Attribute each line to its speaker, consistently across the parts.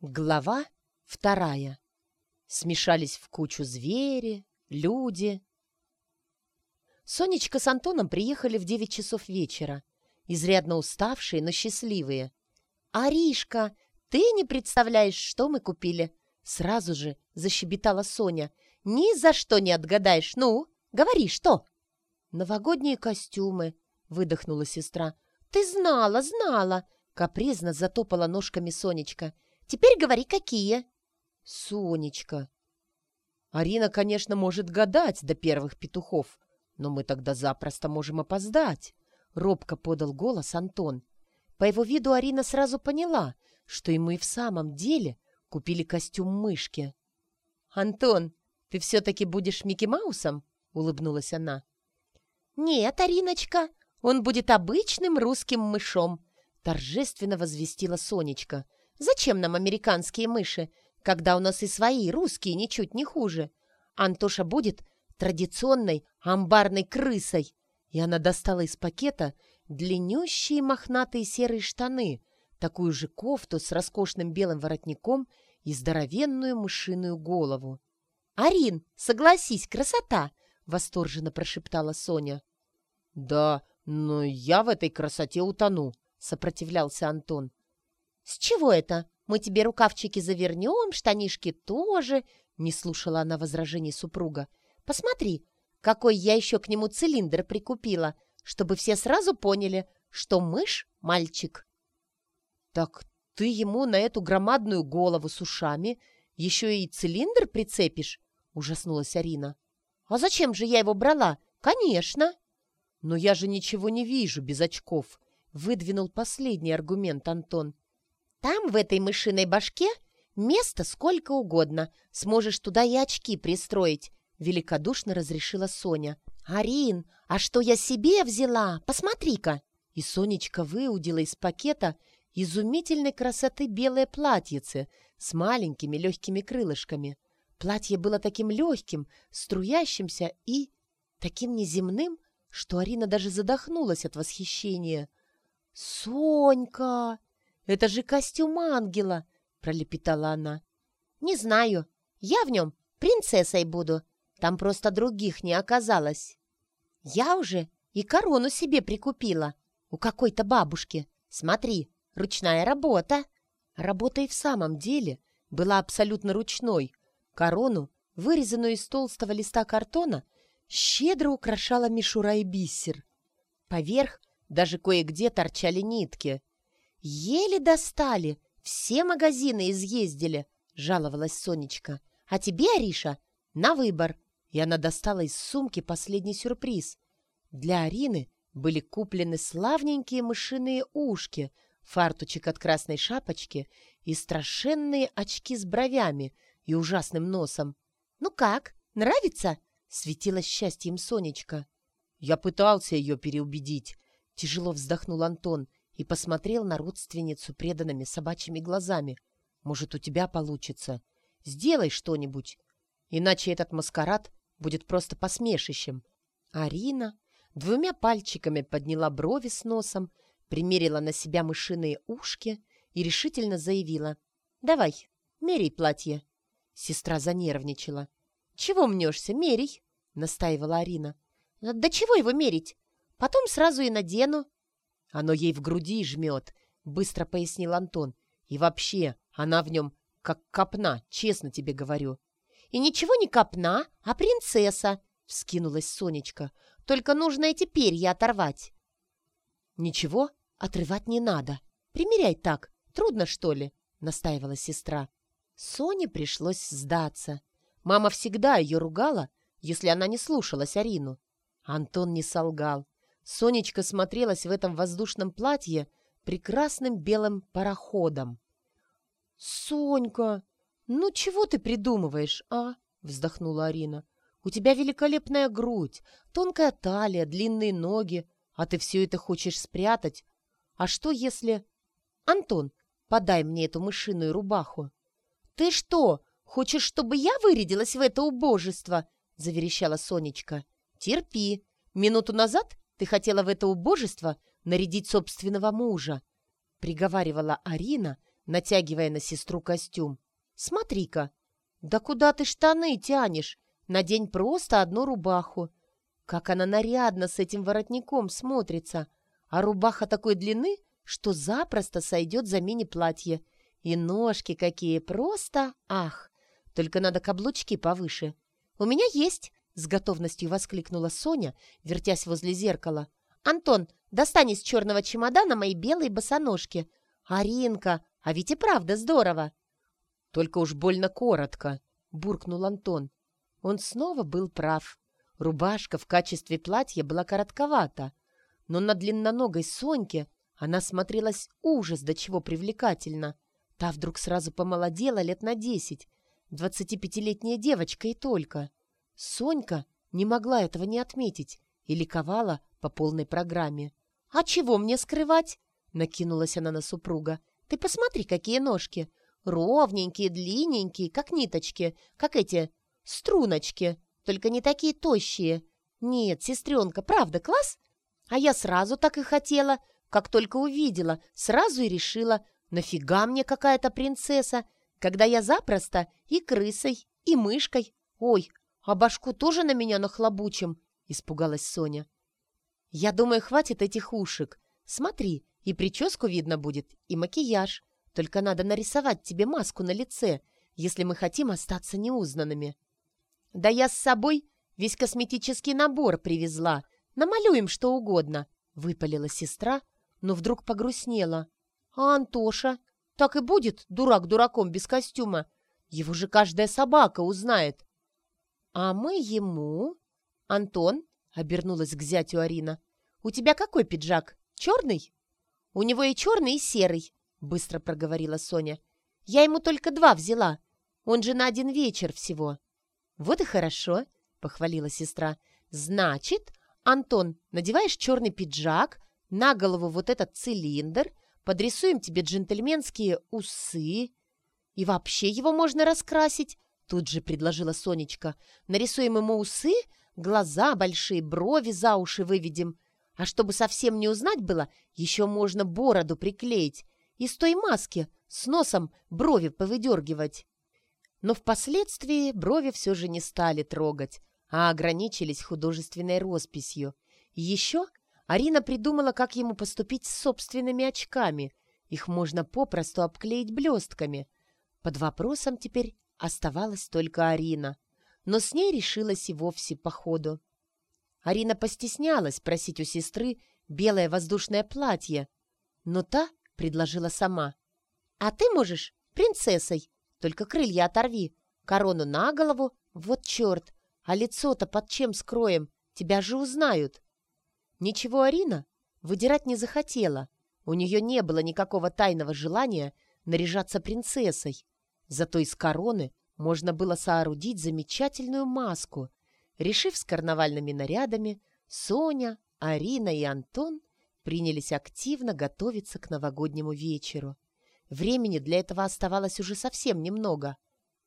Speaker 1: Глава вторая. Смешались в кучу звери, люди. Сонечка с Антоном приехали в девять часов вечера. Изрядно уставшие, но счастливые. «Аришка, ты не представляешь, что мы купили!» Сразу же защебетала Соня. «Ни за что не отгадаешь! Ну, говори, что?» «Новогодние костюмы», — выдохнула сестра. «Ты знала, знала!» — капризно затопала ножками Сонечка. Теперь говори, какие?» «Сонечка». «Арина, конечно, может гадать до первых петухов, но мы тогда запросто можем опоздать», — робко подал голос Антон. По его виду Арина сразу поняла, что ему и в самом деле купили костюм мышки. «Антон, ты все-таки будешь Микки Маусом?» — улыбнулась она. «Нет, Ариночка, он будет обычным русским мышом», — торжественно возвестила Сонечка — Зачем нам американские мыши, когда у нас и свои, русские, ничуть не хуже? Антоша будет традиционной амбарной крысой. И она достала из пакета длиннющие мохнатые серые штаны, такую же кофту с роскошным белым воротником и здоровенную мышиную голову. «Арин, согласись, красота!» — восторженно прошептала Соня. «Да, но я в этой красоте утону», — сопротивлялся Антон. «С чего это? Мы тебе рукавчики завернем, штанишки тоже!» Не слушала она возражений супруга. «Посмотри, какой я еще к нему цилиндр прикупила, чтобы все сразу поняли, что мышь — мальчик». «Так ты ему на эту громадную голову с ушами еще и цилиндр прицепишь?» — ужаснулась Арина. «А зачем же я его брала? Конечно!» «Но я же ничего не вижу без очков», — выдвинул последний аргумент Антон. Там, в этой мышиной башке, место сколько угодно. Сможешь туда и очки пристроить», — великодушно разрешила Соня. «Арин, а что я себе взяла? Посмотри-ка!» И Сонечка выудила из пакета изумительной красоты белое платьице с маленькими легкими крылышками. Платье было таким легким, струящимся и таким неземным, что Арина даже задохнулась от восхищения. «Сонька!» «Это же костюм ангела!» — пролепетала она. «Не знаю. Я в нем принцессой буду. Там просто других не оказалось. Я уже и корону себе прикупила. У какой-то бабушки. Смотри, ручная работа». Работа и в самом деле была абсолютно ручной. Корону, вырезанную из толстого листа картона, щедро украшала мишура и бисер. Поверх даже кое-где торчали нитки. «Еле достали, все магазины изъездили», — жаловалась Сонечка. «А тебе, Ариша, на выбор». И она достала из сумки последний сюрприз. Для Арины были куплены славненькие мышиные ушки, фартучек от красной шапочки и страшенные очки с бровями и ужасным носом. «Ну как, нравится?» — светилась счастьем Сонечка. «Я пытался ее переубедить», — тяжело вздохнул Антон и посмотрел на родственницу преданными собачьими глазами. «Может, у тебя получится. Сделай что-нибудь, иначе этот маскарад будет просто посмешищем». Арина двумя пальчиками подняла брови с носом, примерила на себя мышиные ушки и решительно заявила. «Давай, меряй платье». Сестра занервничала. «Чего мнешься? Мерей!» — настаивала Арина. «Да чего его мерить? Потом сразу и надену». Оно ей в груди жмет, быстро пояснил Антон. И вообще, она в нем как копна, честно тебе говорю. И ничего не копна, а принцесса, вскинулась Сонечка. Только нужно эти перья оторвать. Ничего отрывать не надо. Примеряй так. Трудно, что ли? Настаивала сестра. Соне пришлось сдаться. Мама всегда ее ругала, если она не слушалась Арину. Антон не солгал. Сонечка смотрелась в этом воздушном платье прекрасным белым пароходом. «Сонька, ну чего ты придумываешь, а?» — вздохнула Арина. «У тебя великолепная грудь, тонкая талия, длинные ноги, а ты все это хочешь спрятать. А что если...» «Антон, подай мне эту мышиную рубаху». «Ты что, хочешь, чтобы я вырядилась в это убожество?» — заверещала Сонечка. «Терпи. Минуту назад ты хотела в это убожество нарядить собственного мужа, приговаривала Арина, натягивая на сестру костюм. «Смотри-ка! Да куда ты штаны тянешь? Надень просто одну рубаху. Как она нарядно с этим воротником смотрится. А рубаха такой длины, что запросто сойдет за мини-платье. И ножки какие, просто ах! Только надо каблучки повыше. У меня есть!» — с готовностью воскликнула Соня, вертясь возле зеркала. «Антон, достань из черного чемодана мои белые босоножки. Аринка, а ведь и правда здорово!»
Speaker 2: «Только уж больно коротко», — буркнул Антон. Он снова был прав. Рубашка в качестве платья была коротковата, но на длинноногой Соньке она смотрелась ужас до чего привлекательно. Та вдруг сразу помолодела лет на десять, двадцатипятилетняя девочка и только. Сонька не могла этого не отметить и ликовала по полной программе.
Speaker 1: «А чего мне скрывать?» — накинулась она на супруга. «Ты посмотри, какие ножки! Ровненькие, длинненькие, как ниточки, как эти струночки, только не такие тощие. Нет, сестренка, правда, класс? А я сразу так и хотела, как только увидела, сразу и решила, нафига мне какая-то принцесса, когда я запросто и крысой, и мышкой. Ой, а башку тоже на меня нахлобучим, испугалась Соня. Я думаю, хватит этих ушек. Смотри, и прическу видно будет, и макияж. Только надо нарисовать тебе маску на лице, если мы хотим остаться неузнанными. Да я с собой весь косметический набор привезла. Намалюем что угодно, — выпалила сестра, но вдруг погрустнела. А Антоша? Так и будет дурак дураком без костюма. Его же каждая собака узнает. А мы ему... Антон, — обернулась к зятю Арина, — у тебя какой пиджак? Черный? У него и черный, и серый, — быстро проговорила Соня. «Я ему только два взяла. Он же на один вечер всего». «Вот и хорошо», — похвалила сестра. «Значит, Антон, надеваешь черный пиджак, на голову вот этот цилиндр, подрисуем тебе джентльменские усы. И вообще его можно раскрасить», — тут же предложила Сонечка. «Нарисуем ему усы, глаза большие, брови за уши выведем. А чтобы совсем не узнать было, еще можно бороду приклеить из той маски с носом брови повыдергивать. Но впоследствии брови все же не стали трогать, а ограничились художественной росписью. еще Арина придумала, как ему поступить с собственными очками. Их можно попросту обклеить блестками. Под вопросом теперь оставалась только Арина. Но с ней решилась и вовсе по ходу. Арина постеснялась просить у сестры белое воздушное платье, но та предложила сама. «А ты можешь принцессой, только крылья оторви, корону на голову, вот черт, а лицо-то под чем скроем, тебя же узнают». Ничего Арина выдирать не захотела, у нее не было никакого тайного желания наряжаться принцессой, зато из короны можно было соорудить замечательную маску. Решив с карнавальными нарядами, Соня, Арина и Антон принялись активно готовиться к новогоднему вечеру. Времени для этого оставалось уже совсем немного.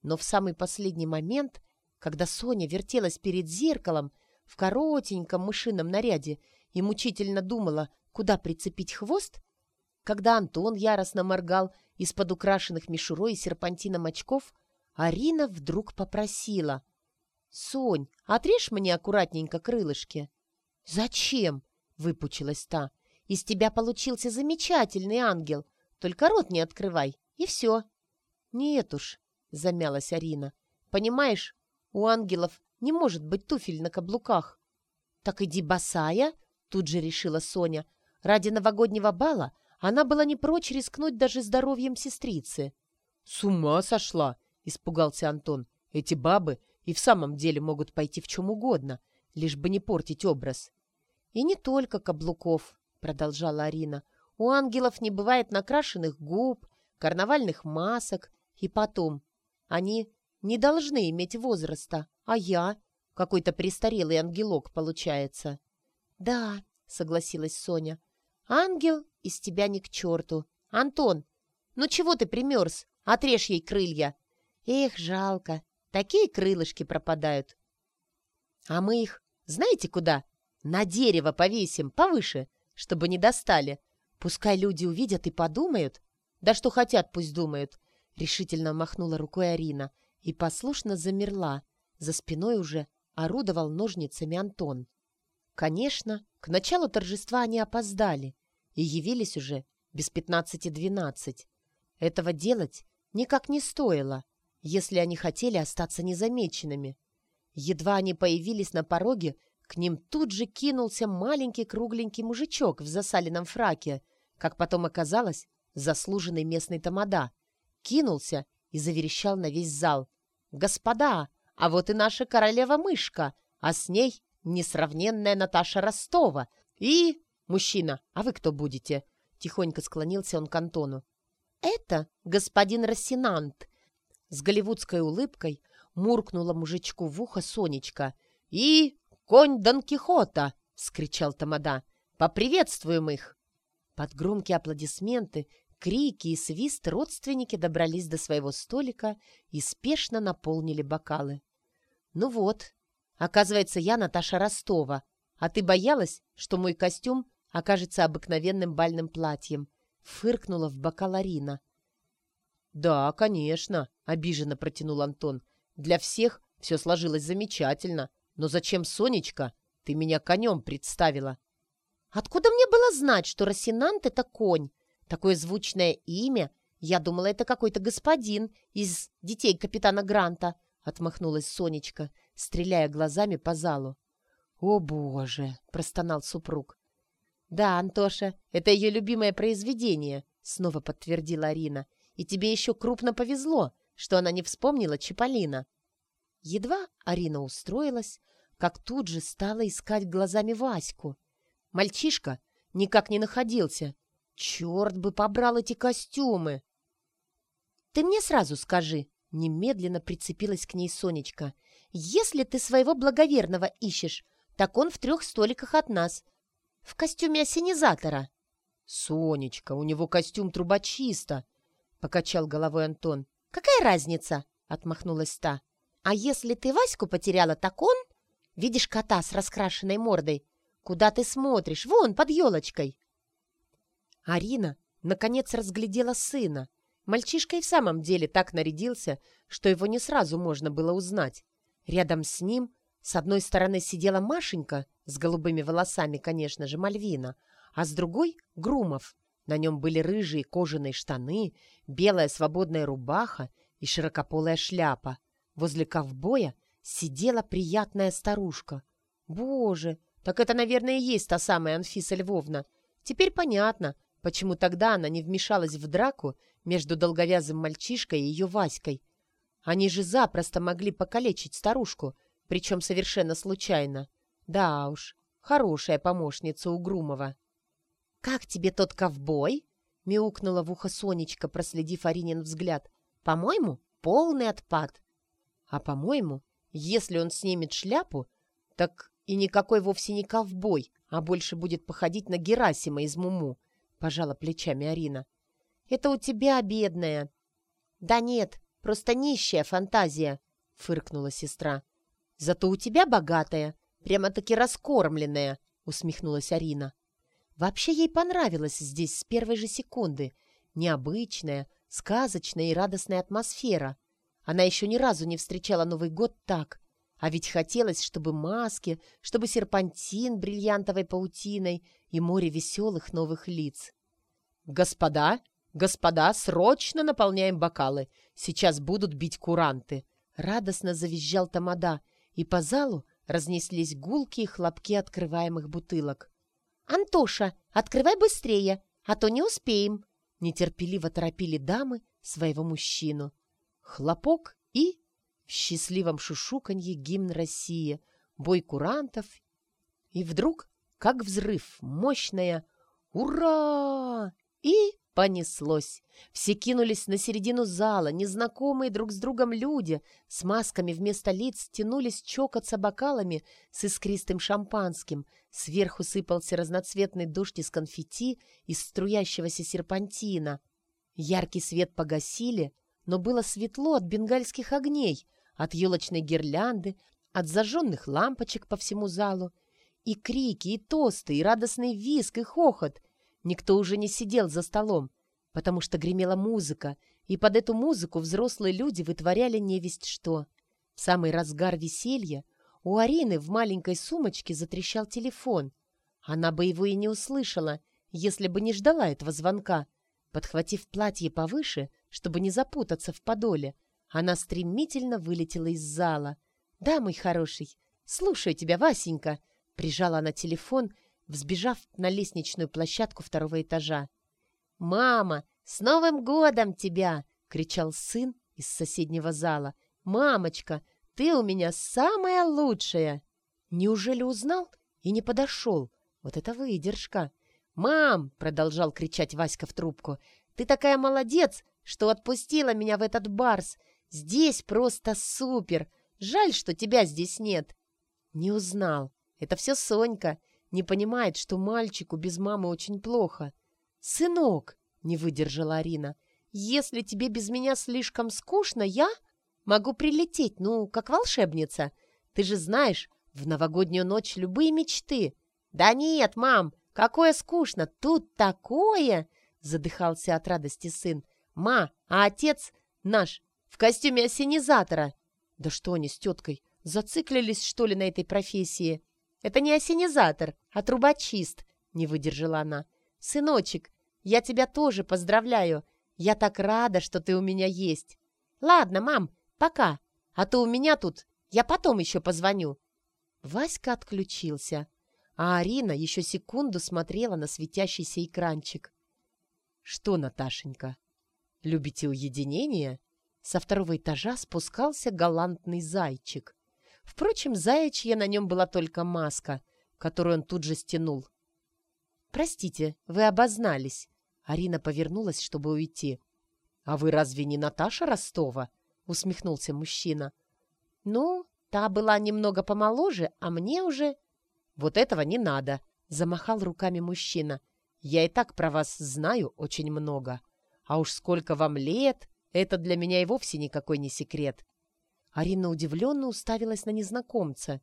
Speaker 1: Но в самый последний момент, когда Соня вертелась перед зеркалом в коротеньком мышином наряде и мучительно думала, куда прицепить хвост, когда Антон яростно моргал из-под украшенных мишурой и серпантином очков, Арина вдруг попросила. «Сонь, отрежь мне аккуратненько крылышки». «Зачем?» — выпучилась та. Из тебя получился замечательный ангел. Только рот не открывай, и все. Нет уж, замялась Арина. Понимаешь, у ангелов не может быть туфель на каблуках. Так иди босая, тут же решила Соня. Ради новогоднего бала она была не прочь рискнуть даже здоровьем сестрицы.
Speaker 2: «С ума сошла!» — испугался Антон. «Эти бабы и в самом деле могут пойти в чем угодно, лишь бы не портить образ».
Speaker 1: «И не только каблуков», продолжала Арина. «У ангелов не бывает накрашенных губ, карнавальных масок. И потом, они не должны иметь возраста, а я какой-то престарелый ангелок получается». «Да», — согласилась Соня, — «ангел из тебя ни к черту. Антон, ну чего ты примерз? Отрежь ей крылья». «Эх, жалко, такие крылышки пропадают». «А мы их, знаете куда? На дерево повесим, повыше, чтобы не достали. Пускай люди увидят и подумают.
Speaker 2: Да что хотят, пусть думают!» Решительно махнула рукой Арина и послушно замерла. За спиной уже орудовал ножницами Антон. Конечно, к началу торжества они опоздали и явились уже без пятнадцати двенадцать. Этого делать никак не стоило, если они хотели остаться незамеченными. Едва они появились на пороге, к ним тут же кинулся маленький кругленький мужичок в засаленном фраке, как потом оказалось, заслуженный местный тамада. Кинулся и заверещал на весь зал. «Господа, а вот и наша королева-мышка, а с ней несравненная Наташа Ростова и... Мужчина, а вы кто будете?» Тихонько склонился он к Антону. «Это господин Рассенант!» С голливудской улыбкой муркнула мужичку в ухо Сонечка. «И конь Дон Кихота!» — скричал Тамада. «Поприветствуем их!» Под громкие аплодисменты, крики и свист родственники добрались до своего столика и спешно наполнили бокалы. «Ну вот, оказывается, я Наташа Ростова, а ты боялась, что мой костюм окажется обыкновенным бальным платьем?» — фыркнула в бокал Арина. «Да, конечно», — обиженно протянул Антон. «Для всех все сложилось замечательно. Но зачем, Сонечка, ты меня конем представила?»
Speaker 1: «Откуда мне было знать, что Росинант — это конь? Такое звучное имя. Я думала, это какой-то господин из детей капитана Гранта», — отмахнулась Сонечка, стреляя глазами по залу.
Speaker 2: «О, боже!» — простонал супруг.
Speaker 1: «Да, Антоша, это ее любимое произведение», — снова подтвердила Арина. «И тебе еще крупно повезло, что она не вспомнила Чиполлино». Едва Арина устроилась, как тут же стала искать глазами Ваську. Мальчишка никак не находился. Черт бы побрал эти костюмы! «Ты мне сразу скажи», — немедленно прицепилась к ней Сонечка. «Если ты своего благоверного ищешь, так он в трех столиках от нас, в костюме осенизатора».
Speaker 2: «Сонечка, у него костюм трубочиста», — покачал головой Антон.
Speaker 1: «Какая разница?» — отмахнулась та. «А если ты Ваську потеряла, так он...» «Видишь кота с раскрашенной мордой? Куда ты смотришь? Вон, под елочкой!» Арина, наконец, разглядела сына. Мальчишка и в самом деле так нарядился, что его не сразу можно было узнать. Рядом с ним с одной стороны сидела Машенька, с голубыми волосами, конечно же, Мальвина, а с другой — Грумов. На нем были рыжие кожаные штаны, белая свободная рубаха и широкополая шляпа. Возле ковбоя сидела приятная старушка. Боже, так это, наверное, и есть та самая Анфиса Львовна. Теперь понятно, почему тогда она не вмешалась в драку между долговязым мальчишкой и ее Васькой. Они же запросто могли покалечить старушку, причем совершенно случайно. Да уж, хорошая помощница у Грумова. «Как тебе тот ковбой?» — мяукнула в ухо Сонечка, проследив Аринин взгляд. «По-моему, полный отпад». «А по-моему, если он снимет шляпу, так и никакой вовсе не ковбой, а больше будет походить на Герасима из Муму», — пожала плечами Арина. «Это у тебя, бедная». «Да нет, просто нищая фантазия», — фыркнула сестра. «Зато у тебя богатая, прямо-таки раскормленная», — усмехнулась Арина. Вообще ей понравилось здесь с первой же секунды. Необычная, сказочная и радостная атмосфера. Она еще ни разу не встречала Новый год так. А ведь хотелось, чтобы маски, чтобы серпантин бриллиантовой паутиной и море веселых новых лиц. «Господа, господа, срочно наполняем бокалы. Сейчас будут бить куранты!» Радостно завизжал Тамада, и по залу разнеслись гулки и хлопки открываемых бутылок. «Антоша, открывай быстрее, а то не успеем!» Нетерпеливо торопили дамы своего мужчину. Хлопок и в счастливом шушуканье гимн России, бой курантов. И вдруг, как взрыв, мощная «Ура!» и Понеслось. Все кинулись на середину зала, незнакомые друг с другом люди с масками вместо лиц тянулись чокаться бокалами с искристым шампанским. Сверху сыпался разноцветный дождь из конфетти из струящегося серпантина. Яркий свет погасили, но было светло от бенгальских огней, от елочной гирлянды, от зажженных лампочек по всему залу. И крики, и тосты, и радостный визг, и хохот — Никто уже не сидел за столом.
Speaker 2: потому что гремела музыка, и под эту музыку взрослые люди вытворяли невесть что. В самый разгар веселья у Арины в маленькой сумочке затрещал телефон. Она бы его и не услышала, если бы не ждала этого звонка. Подхватив платье повыше, чтобы не запутаться в подоле, она стремительно вылетела из зала. «Да, мой хороший, слушаю тебя, Васенька!» Прижала она телефон, взбежав на лестничную площадку второго этажа. «Мама, с Новым годом тебя!» — кричал сын из соседнего зала. «Мамочка, ты у меня самая лучшая!» Неужели узнал и не подошел? Вот это выдержка! «Мам!» — продолжал кричать Васька в трубку. «Ты такая молодец, что отпустила меня в этот барс! Здесь просто супер! Жаль, что тебя здесь нет!» Не узнал. Это все Сонька. Не понимает, что мальчику без мамы очень плохо. «Сынок!» — не выдержала Арина. «Если тебе без меня слишком скучно, я могу прилететь, ну, как волшебница. Ты же знаешь, в новогоднюю ночь любые мечты». «Да нет, мам, какое скучно! Тут такое!» — задыхался от радости сын. «Ма, а отец наш в костюме осенизатора!» «Да что они с теткой, зациклились, что ли, на этой профессии?» «Это не осенизатор, а трубочист», — не выдержала она. «Сыночек, я тебя тоже поздравляю. Я так рада, что ты у меня есть. Ладно, мам, пока. А то у меня тут... Я потом еще позвоню». Васька отключился, а Арина еще секунду смотрела на светящийся экранчик. «Что, Наташенька, любите уединение?» Со второго этажа спускался галантный зайчик. Впрочем, заячья на нем была только маска, которую он тут же стянул. «Простите, вы обознались». Арина повернулась, чтобы уйти. «А вы разве не Наташа Ростова?» — усмехнулся мужчина. «Ну, та была немного помоложе, а мне уже...» «Вот этого не надо», — замахал руками мужчина. «Я и так про вас знаю очень много. А уж сколько вам лет, это для меня и вовсе никакой не секрет». Арина удивленно уставилась на незнакомца.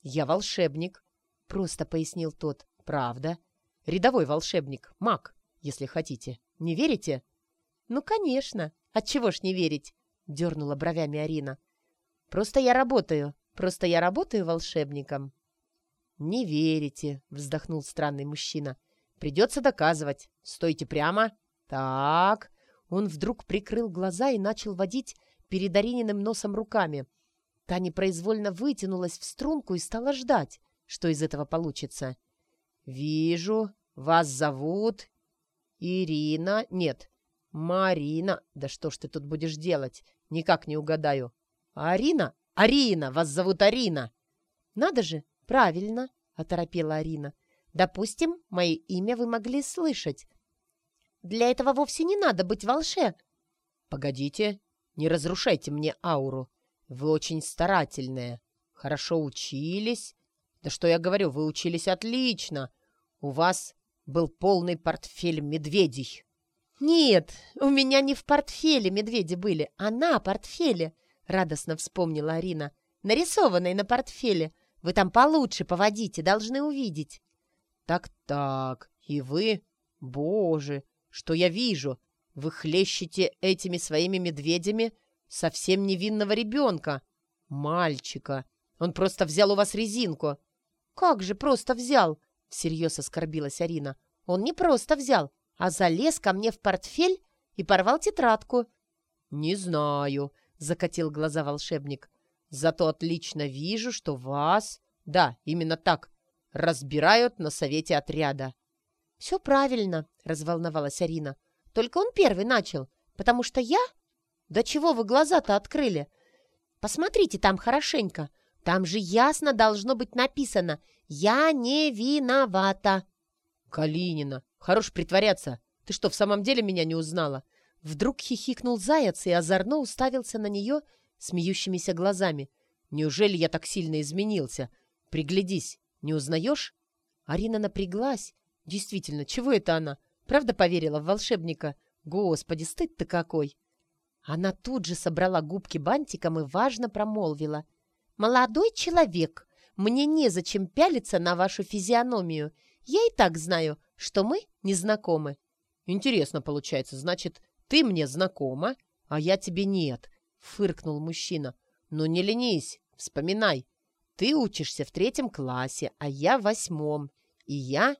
Speaker 2: «Я волшебник», — просто пояснил тот. «Правда. Рядовой волшебник, маг, если хотите. Не верите?» «Ну, конечно. Отчего ж не верить?» — дернула бровями Арина. «Просто я работаю. Просто я работаю волшебником». «Не верите», — вздохнул странный мужчина. «Придется доказывать. Стойте прямо. Так». Он вдруг прикрыл глаза и начал водить перед Арининым носом руками. Та непроизвольно вытянулась в струнку и стала ждать, что из этого получится. «Вижу, вас зовут Ирина... Нет, Марина... Да что ж ты тут будешь делать? Никак не угадаю. Арина? Арина! Вас зовут Арина!» «Надо же, правильно!» — оторопела Арина. «Допустим, мое имя вы могли слышать. Для этого вовсе не надо быть волше...» «Погодите, не разрушайте мне ауру. Вы очень старательная. Хорошо учились. Да что я говорю, вы учились отлично. У вас был полный портфель медведей. «Нет, у меня не в портфеле медведи были, а на портфеле», — радостно вспомнила Арина. «Нарисованной на портфеле. Вы там получше поводите, должны увидеть». «Так-так, и вы? Боже, что я вижу? Вы хлещете этими своими медведями совсем невинного ребенка, мальчика. Он просто взял у вас резинку. Как же просто взял? Всерьез оскорбилась Арина. Он не просто взял, а залез ко мне в портфель и порвал тетрадку. Не знаю, закатил глаза волшебник. Зато отлично вижу, что вас, да, именно так, разбирают на совете отряда. «Все правильно», — разволновалась Арина. Только он первый начал, потому что я... Да чего вы глаза-то открыли? Посмотрите там хорошенько. Там же ясно должно быть написано «Я не виновата». Калинина, хорош притворяться. Ты что, в самом деле меня не узнала? Вдруг хихикнул заяц и озорно уставился на нее смеющимися глазами. Неужели я так сильно изменился? Приглядись, не узнаешь? Арина напряглась. Действительно, чего это она? Правда поверила в волшебника? Господи, стыд-то какой!» Она тут же собрала губки бантиком и важно промолвила. «Молодой человек, мне незачем пялиться на вашу физиономию. Я и так знаю, что мы не знакомы». Интересно получается, значит, ты мне знакома, а я тебе нет, фыркнул мужчина. Ну не ленись, вспоминай. Ты учишься в третьем классе, а я в восьмом. И я...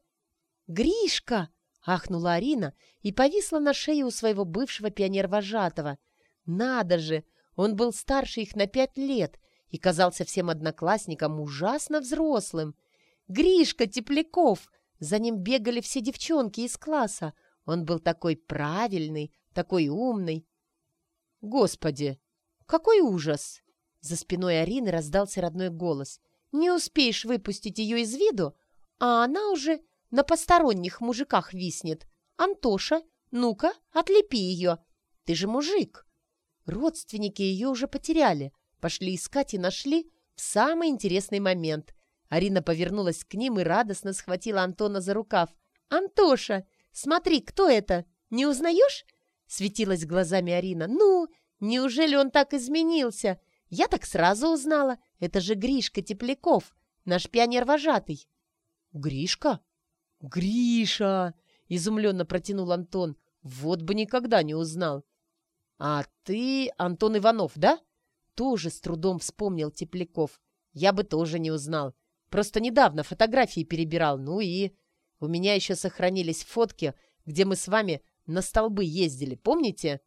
Speaker 1: Гришка! Ахнула Арина и повисла на шее у своего бывшего пионер-вожатого. Надо же! Он был старше их на пять лет и казался всем одноклассникам ужасно взрослым. Гришка Тепляков! За ним бегали все девчонки из класса. Он был такой правильный, такой умный.
Speaker 2: Господи, какой ужас!
Speaker 1: За спиной Арины раздался родной голос. Не успеешь выпустить ее из виду, а она уже на посторонних мужиках виснет. Антоша, ну-ка, отлепи ее. Ты же мужик. Родственники ее уже потеряли. Пошли искать и нашли в самый интересный момент. Арина повернулась к ним и радостно схватила Антона за рукав. «Антоша, смотри, кто это? Не узнаешь?» Светилась глазами Арина. «Ну, неужели он так изменился? Я так сразу узнала. Это же Гришка Тепляков, наш пионер-вожатый».
Speaker 2: «Гришка? Гриша!» — изумленно протянул Антон. «Вот бы никогда не узнал». «А ты Антон Иванов, да?» Тоже с трудом вспомнил Тепляков. «Я бы тоже не узнал. Просто недавно фотографии перебирал, ну и... У меня еще сохранились фотки, где мы с вами на столбы ездили, помните?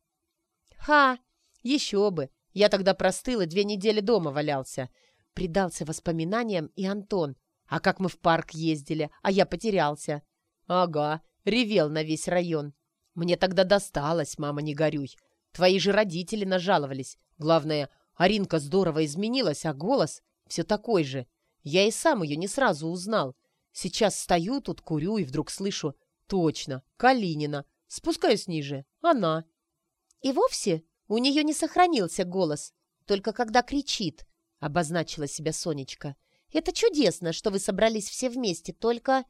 Speaker 1: Ха! Еще бы! Я тогда простыл и две недели дома валялся. Предался воспоминаниям и Антон. А как мы в парк ездили, а я потерялся.
Speaker 2: Ага, ревел на весь район. Мне тогда досталось, мама, не горюй. Твои же родители нажаловались. Главное, Аринка здорово изменилась, а голос все такой же. Я и сам ее не сразу узнал. Сейчас стою тут, курю и вдруг слышу. Точно, Калинина. Спускаюсь ниже. Она.
Speaker 1: И вовсе у нее не сохранился голос. Только когда кричит, обозначила себя Сонечка. Это чудесно, что вы собрались все вместе, только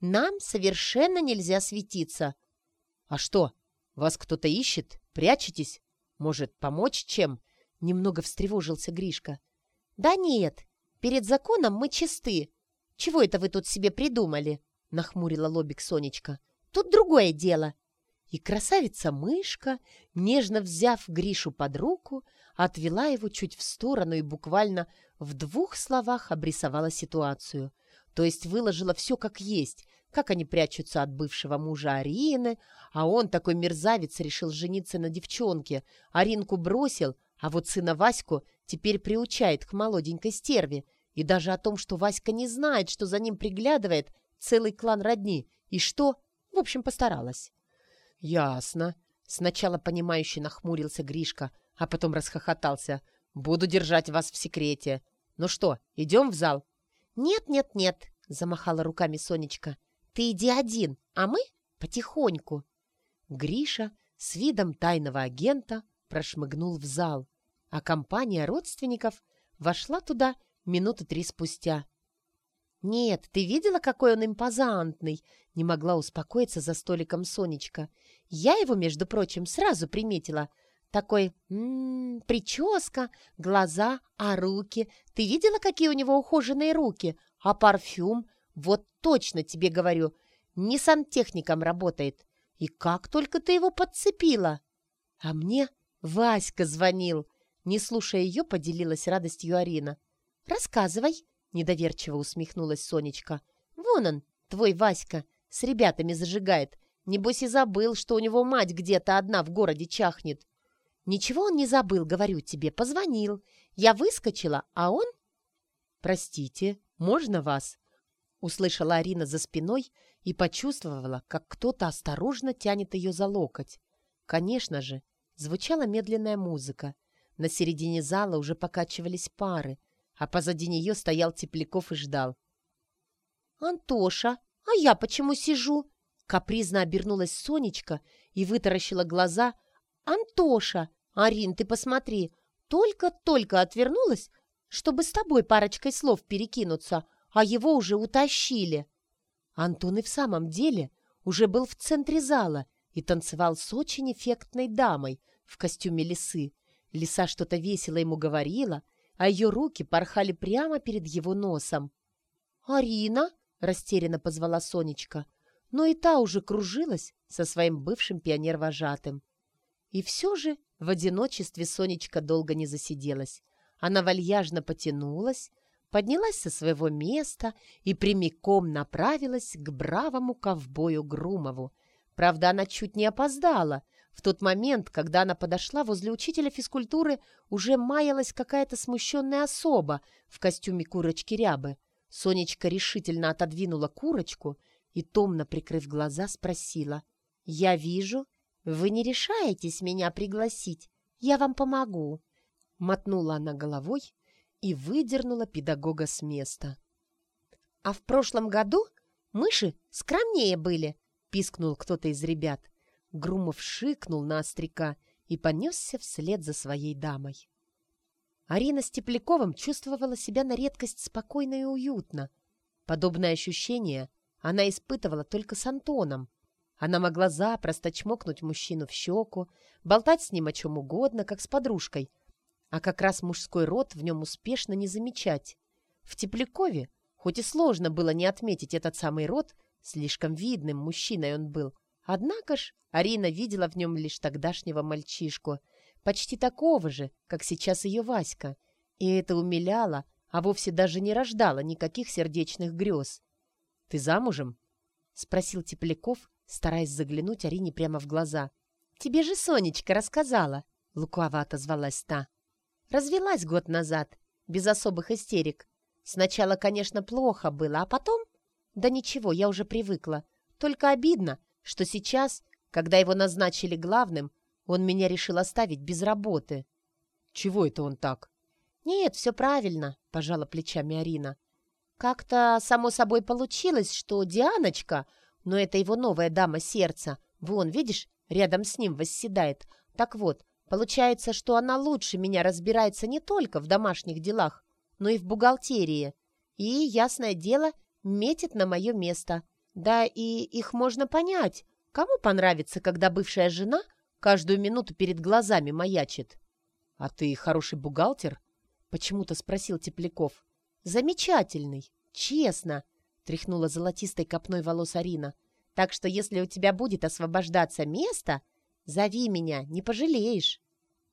Speaker 1: нам совершенно нельзя светиться.
Speaker 2: А что, вас кто-то ищет? Прячетесь? Может, помочь чем? Немного встревожился Гришка.
Speaker 1: Да нет, Перед законом мы чисты. Чего это вы тут себе придумали?» — нахмурила лобик Сонечка. «Тут другое дело». И красавица-мышка, нежно взяв Гришу под руку, отвела его чуть в сторону и буквально в двух словах обрисовала ситуацию. То есть выложила все как есть, как они прячутся от бывшего мужа Арины, а он, такой мерзавец, решил жениться на девчонке. Аринку бросил, а вот сына Ваську теперь приучает к молоденькой стерве. И даже о том, что Васька не знает, что за ним приглядывает целый клан родни. И что? В общем, постаралась.
Speaker 2: «Ясно». Сначала понимающе нахмурился Гришка, а потом расхохотался. «Буду держать вас в секрете. Ну что, идем в зал?»
Speaker 1: «Нет, нет, нет», — замахала руками Сонечка. «Ты иди один, а мы потихоньку». Гриша с видом тайного агента прошмыгнул в зал, а компания родственников вошла туда минуты три спустя. «Нет, ты видела, какой он импозантный?» Не могла успокоиться за столиком Сонечка. «Я его, между прочим, сразу приметила. Такой, м -м, прическа, глаза, а руки. Ты видела, какие у него ухоженные руки? А парфюм? Вот точно тебе говорю, не сантехником работает. И как только ты его подцепила!» А мне Васька звонил. Не слушая ее, поделилась радостью Арина. «Рассказывай», — недоверчиво усмехнулась Сонечка. «Вон он, твой Васька, с ребятами зажигает. Небось и забыл, что у него мать где-то одна в городе чахнет». «Ничего он не забыл, говорю тебе, позвонил. Я выскочила, а он...»
Speaker 2: «Простите, можно вас?» Услышала Арина за спиной и почувствовала, как кто-то осторожно тянет ее за локоть. Конечно же, звучала медленная музыка. На середине зала уже покачивались пары, а позади нее стоял Тепляков и ждал.
Speaker 1: «Антоша, а я почему сижу?» Капризно обернулась Сонечка и вытаращила глаза. «Антоша! Арин, ты посмотри! Только-только отвернулась, чтобы с тобой парочкой слов перекинуться, а его уже утащили!» Антон и в самом деле уже был в центре зала и танцевал с очень эффектной дамой в костюме лисы. Лиса что-то весело ему говорила, а ее руки порхали прямо перед его носом. «Арина?» — растерянно позвала Сонечка.
Speaker 2: но и та уже кружилась со своим бывшим пионер-вожатым. И все же в одиночестве Сонечка долго не засиделась. Она вальяжно потянулась, поднялась со своего места и прямиком направилась к бравому ковбою Грумову. Правда, она чуть не опоздала. В тот момент, когда она подошла, возле учителя физкультуры уже маялась какая-то смущенная особа в костюме курочки-рябы. Сонечка решительно отодвинула курочку и, томно прикрыв глаза, спросила. «Я вижу, вы не решаетесь меня пригласить. Я вам помогу». Мотнула она головой и выдернула педагога с места.
Speaker 1: «А в прошлом году мыши скромнее были», — пискнул кто-то из ребят.
Speaker 2: Грумов шикнул на остряка и понесся вслед за своей дамой. Арина с чувствовала себя на редкость спокойно и уютно. Подобное ощущение она испытывала только с Антоном. Она могла запросто чмокнуть мужчину в щеку, болтать с ним о чем угодно, как с подружкой — а как раз мужской род в нем успешно не замечать. В Теплякове, хоть и сложно было не отметить этот самый род, слишком видным мужчиной он был, однако ж Арина видела в нем лишь тогдашнего мальчишку, почти такого же, как сейчас ее Васька, и это умиляло, а вовсе даже не рождало никаких сердечных грез. «Ты замужем?» — спросил Тепляков, стараясь заглянуть Арине прямо в глаза. «Тебе же Сонечка рассказала», — лукаво отозвалась та. Развелась год назад, без особых истерик. Сначала, конечно, плохо было, а потом... Да ничего, я уже привыкла. Только обидно, что сейчас, когда его назначили главным, он меня решил оставить без работы. Чего это он так? Нет, все правильно, пожала плечами Арина. Как-то само собой получилось, что Дианочка, но это его новая дама сердца, вон, видишь, рядом с ним восседает. Так вот, Получается, что она лучше меня разбирается не только в домашних делах, но и в бухгалтерии. И, ясное дело, метит на мое место. Да и их можно понять. Кому понравится, когда бывшая жена каждую минуту перед глазами маячит? — А ты хороший бухгалтер? — почему-то спросил Тепляков. — Замечательный, честно, — тряхнула золотистой копной волос Арина. — Так что если у тебя будет освобождаться место, Зови меня, не пожалеешь.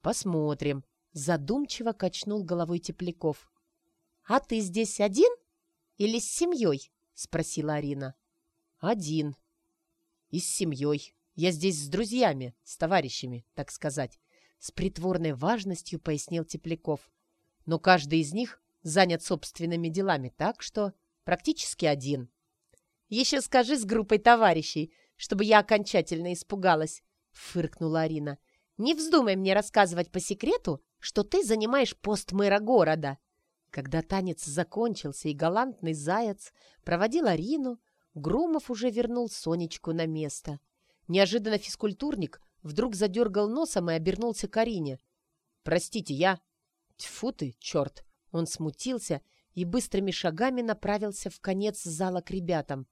Speaker 2: Посмотрим. Задумчиво качнул головой Тепляков. А ты здесь один или с семьей? Спросила Арина. Один. И с семьей. Я здесь с друзьями, с товарищами, так сказать. С притворной важностью пояснил Тепляков. Но каждый из них занят собственными делами, так что практически один. Еще скажи с группой товарищей, чтобы я окончательно испугалась. — фыркнула Арина. «Не вздумай мне рассказывать по секрету, что ты занимаешь пост мэра города». Когда танец закончился и галантный заяц проводил Арину, Грумов уже вернул Сонечку на место. Неожиданно физкультурник вдруг задергал носом и обернулся к Арине. «Простите, я...» «Тьфу ты, черт!» Он смутился и быстрыми шагами направился в конец зала к ребятам.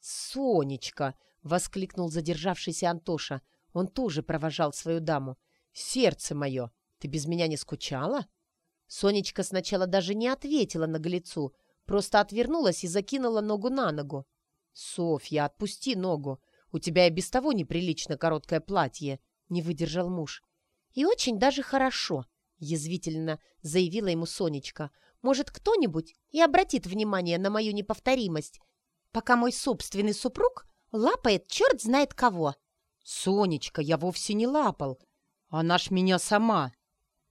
Speaker 2: «Сонечка!» — воскликнул задержавшийся Антоша. Он тоже провожал свою даму. «Сердце мое, ты без меня не скучала?» Сонечка сначала даже не ответила на наглецу, просто отвернулась и закинула ногу на ногу. «Софья, отпусти ногу. У тебя и без того неприлично короткое платье», — не выдержал муж. «И очень даже хорошо», — язвительно заявила ему Сонечка. «Может, кто-нибудь и обратит внимание на мою неповторимость, пока мой собственный супруг лапает черт знает кого». «Сонечка, я вовсе не лапал. Она ж меня сама».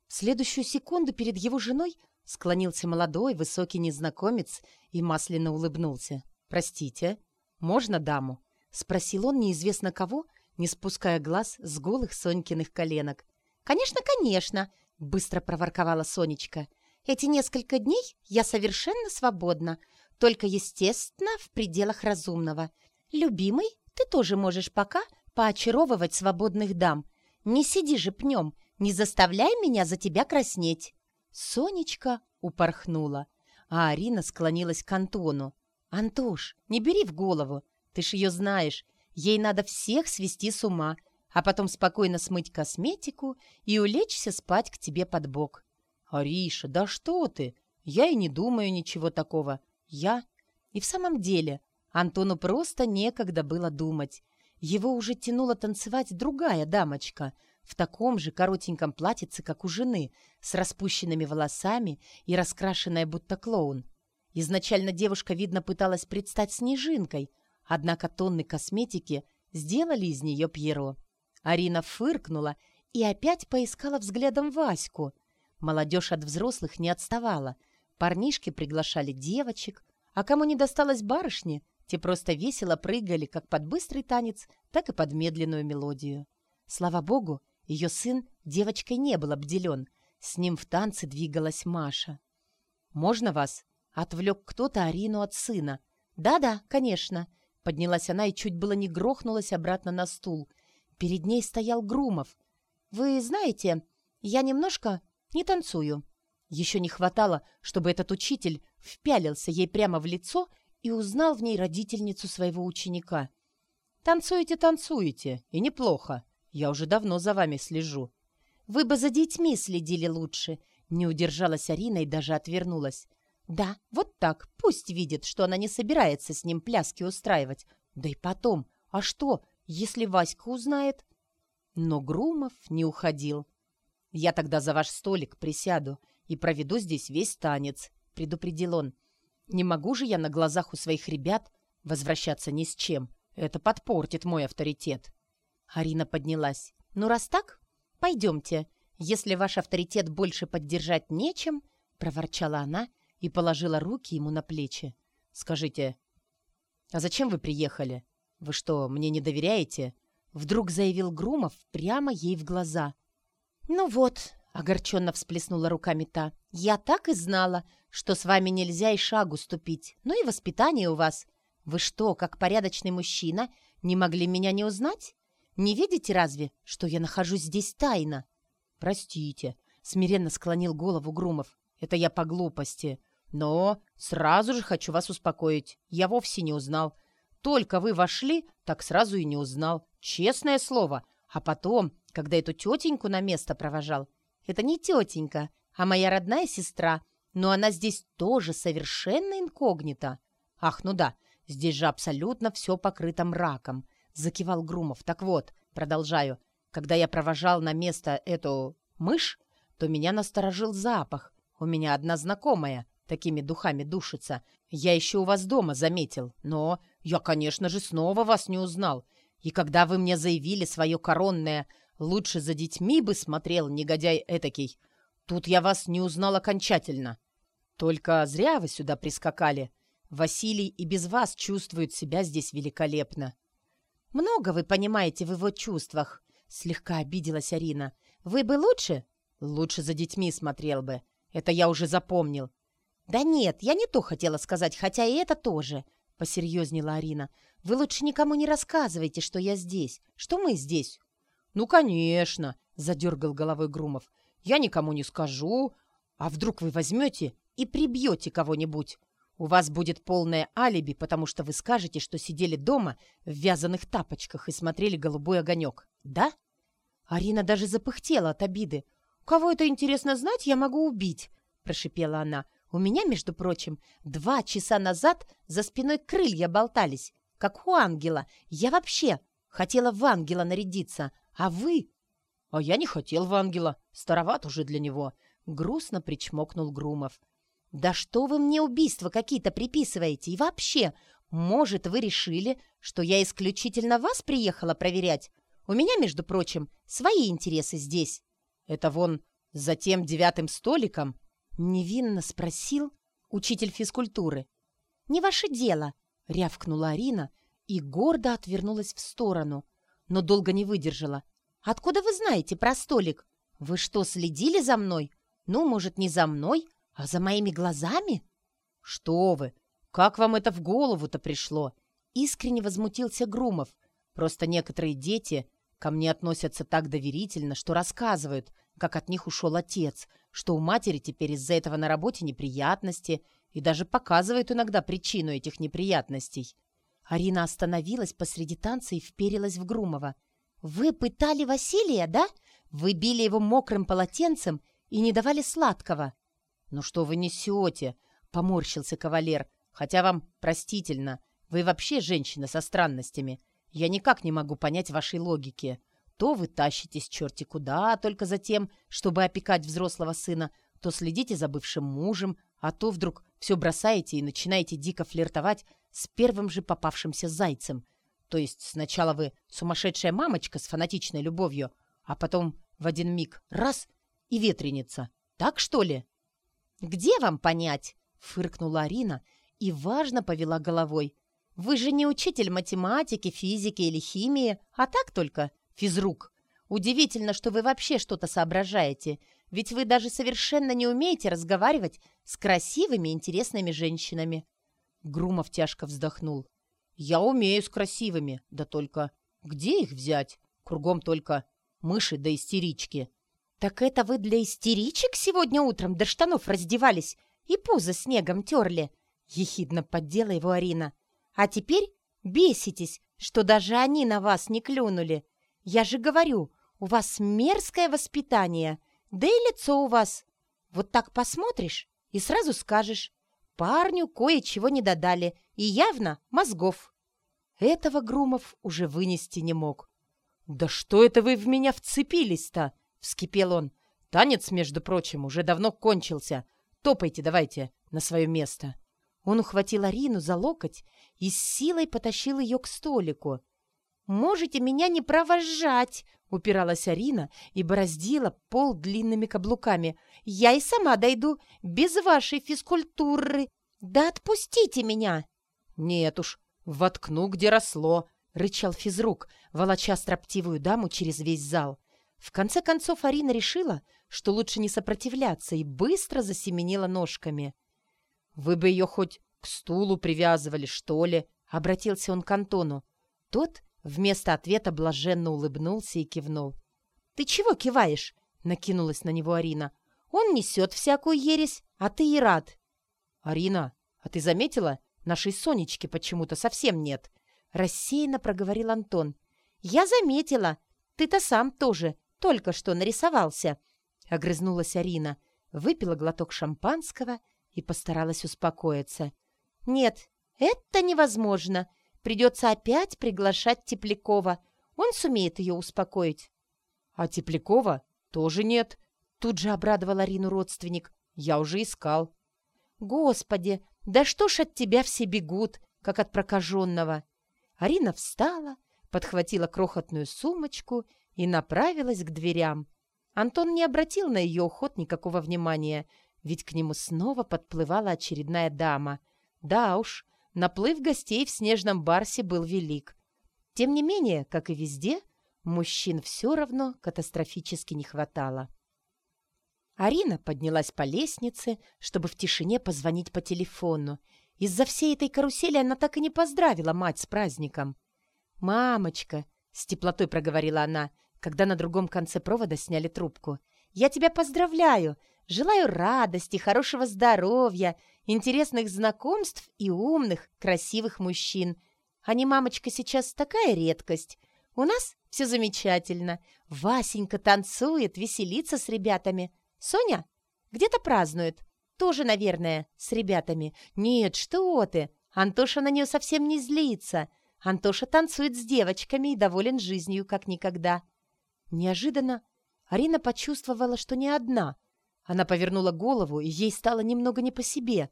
Speaker 2: В следующую секунду перед его женой склонился молодой, высокий незнакомец и масляно улыбнулся. «Простите, можно даму?» — спросил он неизвестно кого, не спуская глаз с голых Сонькиных коленок.
Speaker 1: «Конечно, конечно!» — быстро проворковала Сонечка. «Эти несколько дней я совершенно свободна, только, естественно, в пределах разумного. Любимый, ты тоже можешь пока поочаровывать свободных дам. Не сиди же пнем, не заставляй меня за тебя краснеть».
Speaker 2: Сонечка упорхнула, а Арина склонилась к Антону. «Антош, не бери в голову, ты ж ее знаешь, ей надо всех свести с ума, а потом спокойно смыть косметику и улечься спать к тебе под бок». «Ариша, да что ты? Я и не думаю ничего такого. Я...» И в самом деле Антону просто некогда было думать. Его уже тянуло танцевать другая дамочка в таком же коротеньком платьице, как у жены, с распущенными волосами и раскрашенная будто клоун. Изначально девушка, видно, пыталась предстать снежинкой, однако тонны косметики сделали из нее Пьеро. Арина фыркнула и опять поискала взглядом Ваську. Молодежь от взрослых не отставала. Парнишки приглашали девочек, а кому не досталось барышни, те просто весело прыгали как под быстрый танец, так и под медленную мелодию. Слава богу, ее сын девочкой не был обделен. С ним в танце двигалась Маша. «Можно вас?» — отвлек кто-то Арину от сына. «Да-да, конечно». Поднялась она и чуть было не грохнулась обратно на стул. Перед ней стоял Грумов. «Вы знаете, я немножко не танцую». Еще не хватало, чтобы этот учитель впялился ей прямо в лицо и узнал в ней родительницу своего ученика. «Танцуете, танцуете, и неплохо. Я уже давно за вами слежу». «Вы бы за детьми следили лучше», — не удержалась Арина и даже отвернулась. «Да, вот так, пусть видит, что она не собирается с ним пляски устраивать. Да и потом, а что, если Васька узнает?» Но Грумов не уходил. «Я тогда за ваш столик присяду и проведу здесь весь танец», — предупредил он. Не могу же я на глазах у своих ребят возвращаться ни с чем. Это подпортит мой авторитет. Арина поднялась. «Ну, раз так, пойдемте. Если ваш авторитет больше поддержать нечем, — проворчала она и положила руки ему на плечи. «Скажите, а зачем вы приехали? Вы что, мне не доверяете?» Вдруг заявил Грумов прямо ей в глаза. «Ну вот, — огорченно всплеснула руками та. «Я так и знала, что с вами нельзя и шагу ступить. Ну и воспитание у вас. Вы что, как порядочный мужчина, не могли меня не узнать? Не видите разве, что я нахожусь здесь тайно?» «Простите», — смиренно склонил голову Грумов. «Это я по глупости. Но сразу же хочу вас успокоить. Я вовсе не узнал. Только вы вошли, так сразу и не узнал. Честное слово. А потом, когда эту тетеньку на место провожал, это не тетенька, а моя родная сестра, но она здесь тоже совершенно инкогнито. Ах, ну да, здесь же абсолютно все покрыто мраком, закивал Грумов. Так вот, продолжаю. Когда я провожал на место эту мышь, то меня насторожил запах. У меня одна знакомая такими духами душится. Я еще у вас дома заметил, но я, конечно же, снова вас не узнал. И когда вы мне заявили свое коронное Лучше за детьми бы смотрел негодяй этакий. Тут я вас не узнал окончательно. Только зря вы сюда прискакали. Василий и без вас чувствует себя здесь великолепно. Много вы понимаете в его чувствах, слегка обиделась Арина. Вы бы лучше? Лучше за детьми смотрел бы. Это я уже запомнил. Да нет, я не то хотела сказать, хотя и это тоже, посерьезнела Арина. Вы лучше никому не рассказывайте, что я здесь, что мы здесь. «Ну, конечно!» — задергал головой Грумов. «Я никому не скажу. А вдруг вы возьмете и прибьете кого-нибудь? У вас будет полное алиби, потому что вы скажете, что сидели дома в вязаных тапочках и смотрели голубой огонек. Да?» Арина даже запыхтела от обиды. «Кого это интересно знать, я могу убить!» — прошипела она. «У меня, между прочим, два часа назад за спиной крылья болтались, как у ангела. Я вообще хотела в ангела нарядиться, а вы...» «А я не хотел в ангела. Староват уже для него», — грустно причмокнул Грумов. «Да что вы мне убийства какие-то приписываете? И вообще, может, вы решили, что я исключительно вас приехала проверять? У меня, между прочим, свои интересы здесь». «Это вон за тем девятым столиком?» — невинно спросил учитель физкультуры. «Не ваше дело», — рявкнула Арина и гордо отвернулась в сторону, но долго не выдержала. «Откуда вы знаете про столик? Вы что, следили за мной? Ну, может, не за мной, а за моими глазами?» «Что вы? Как вам это в голову-то пришло?» Искренне возмутился Грумов. «Просто некоторые дети ко мне относятся так доверительно, что рассказывают, как от них ушел отец, что у матери теперь из-за этого на работе неприятности, и даже показывают иногда причину этих неприятностей. Арина остановилась посреди танца и вперилась в Грумова. «Вы пытали Василия, да? Вы били его мокрым полотенцем и не давали сладкого». «Ну что вы несете?» — поморщился кавалер. «Хотя вам простительно. Вы вообще женщина со странностями. Я никак не могу понять вашей логики. То вы тащитесь черти куда, только за тем, чтобы опекать взрослого сына, то следите за бывшим мужем, а то вдруг все бросаете и начинаете дико флиртовать с первым же попавшимся зайцем. То есть сначала вы сумасшедшая мамочка с фанатичной любовью, а потом в один миг раз — и ветреница. Так что ли?
Speaker 1: «Где вам понять?» — фыркнула Арина и важно повела головой. «Вы же не учитель математики, физики или химии, а так только физрук. Удивительно, что вы вообще что-то соображаете, ведь вы даже совершенно не умеете разговаривать с красивыми, интересными женщинами».
Speaker 2: Грумов тяжко вздохнул. «Я умею с красивыми, да только где их взять? Кругом только мыши да истерички».
Speaker 1: «Так это вы для истеричек сегодня утром до штанов раздевались и пузо снегом терли?» — ехидно поддела его Арина. «А теперь беситесь, что даже они на вас не клюнули. Я же говорю, у вас мерзкое воспитание, да и лицо у вас. Вот так посмотришь и сразу скажешь, парню кое-чего не додали, и явно мозгов».
Speaker 2: Этого Грумов уже вынести не мог. «Да что это вы в меня вцепились-то?» — вскипел он. «Танец, между прочим, уже давно кончился. Топайте давайте на свое место».
Speaker 1: Он ухватил Арину за локоть и с силой потащил ее к столику. «Можете меня не провожать!» — упиралась Арина и бороздила пол длинными каблуками. «Я и сама дойду, без вашей физкультуры. Да отпустите меня!»
Speaker 2: «Нет уж, воткну, где росло!» — рычал физрук, волоча строптивую даму через весь зал. В конце концов Арина решила, что лучше не сопротивляться, и быстро засеменила ножками. «Вы бы ее хоть к стулу привязывали, что ли?» — обратился он к Антону. Тот вместо ответа блаженно улыбнулся и кивнул.
Speaker 1: «Ты чего киваешь?» — накинулась на него Арина. «Он несет всякую ересь, а ты и рад».
Speaker 2: «Арина, а ты заметила? Нашей Сонечки почему-то совсем нет», — рассеянно проговорил Антон.
Speaker 1: «Я заметила. Ты-то сам тоже только что нарисовался», — огрызнулась Арина, выпила глоток шампанского и постаралась успокоиться. «Нет, это невозможно. Придется опять приглашать Теплякова. Он сумеет ее успокоить».
Speaker 2: «А Теплякова тоже нет», — тут же обрадовал Арину родственник. «Я уже искал».
Speaker 1: «Господи, да что ж от тебя все бегут, как от прокаженного?» Арина встала, подхватила крохотную сумочку и направилась к дверям. Антон не обратил на ее уход никакого внимания, ведь к нему снова подплывала очередная дама. Да уж, наплыв гостей в снежном барсе был велик. Тем не менее, как и везде, мужчин все равно катастрофически не хватало. Арина поднялась по лестнице, чтобы в тишине позвонить по телефону. Из-за всей этой карусели она так и не поздравила мать с праздником. «Мамочка!» — с теплотой проговорила она, когда на другом конце провода сняли трубку. «Я тебя поздравляю! Желаю радости, хорошего здоровья, интересных знакомств и умных, красивых мужчин. Они, мамочка, сейчас такая редкость. У нас все замечательно. Васенька танцует, веселится с ребятами. Соня где-то празднует. Тоже, наверное, с ребятами. Нет, что ты! Антоша на нее совсем не злится. Антоша танцует с девочками и доволен жизнью, как никогда. Неожиданно Арина почувствовала, что не одна. Она повернула голову, и ей стало немного не по себе.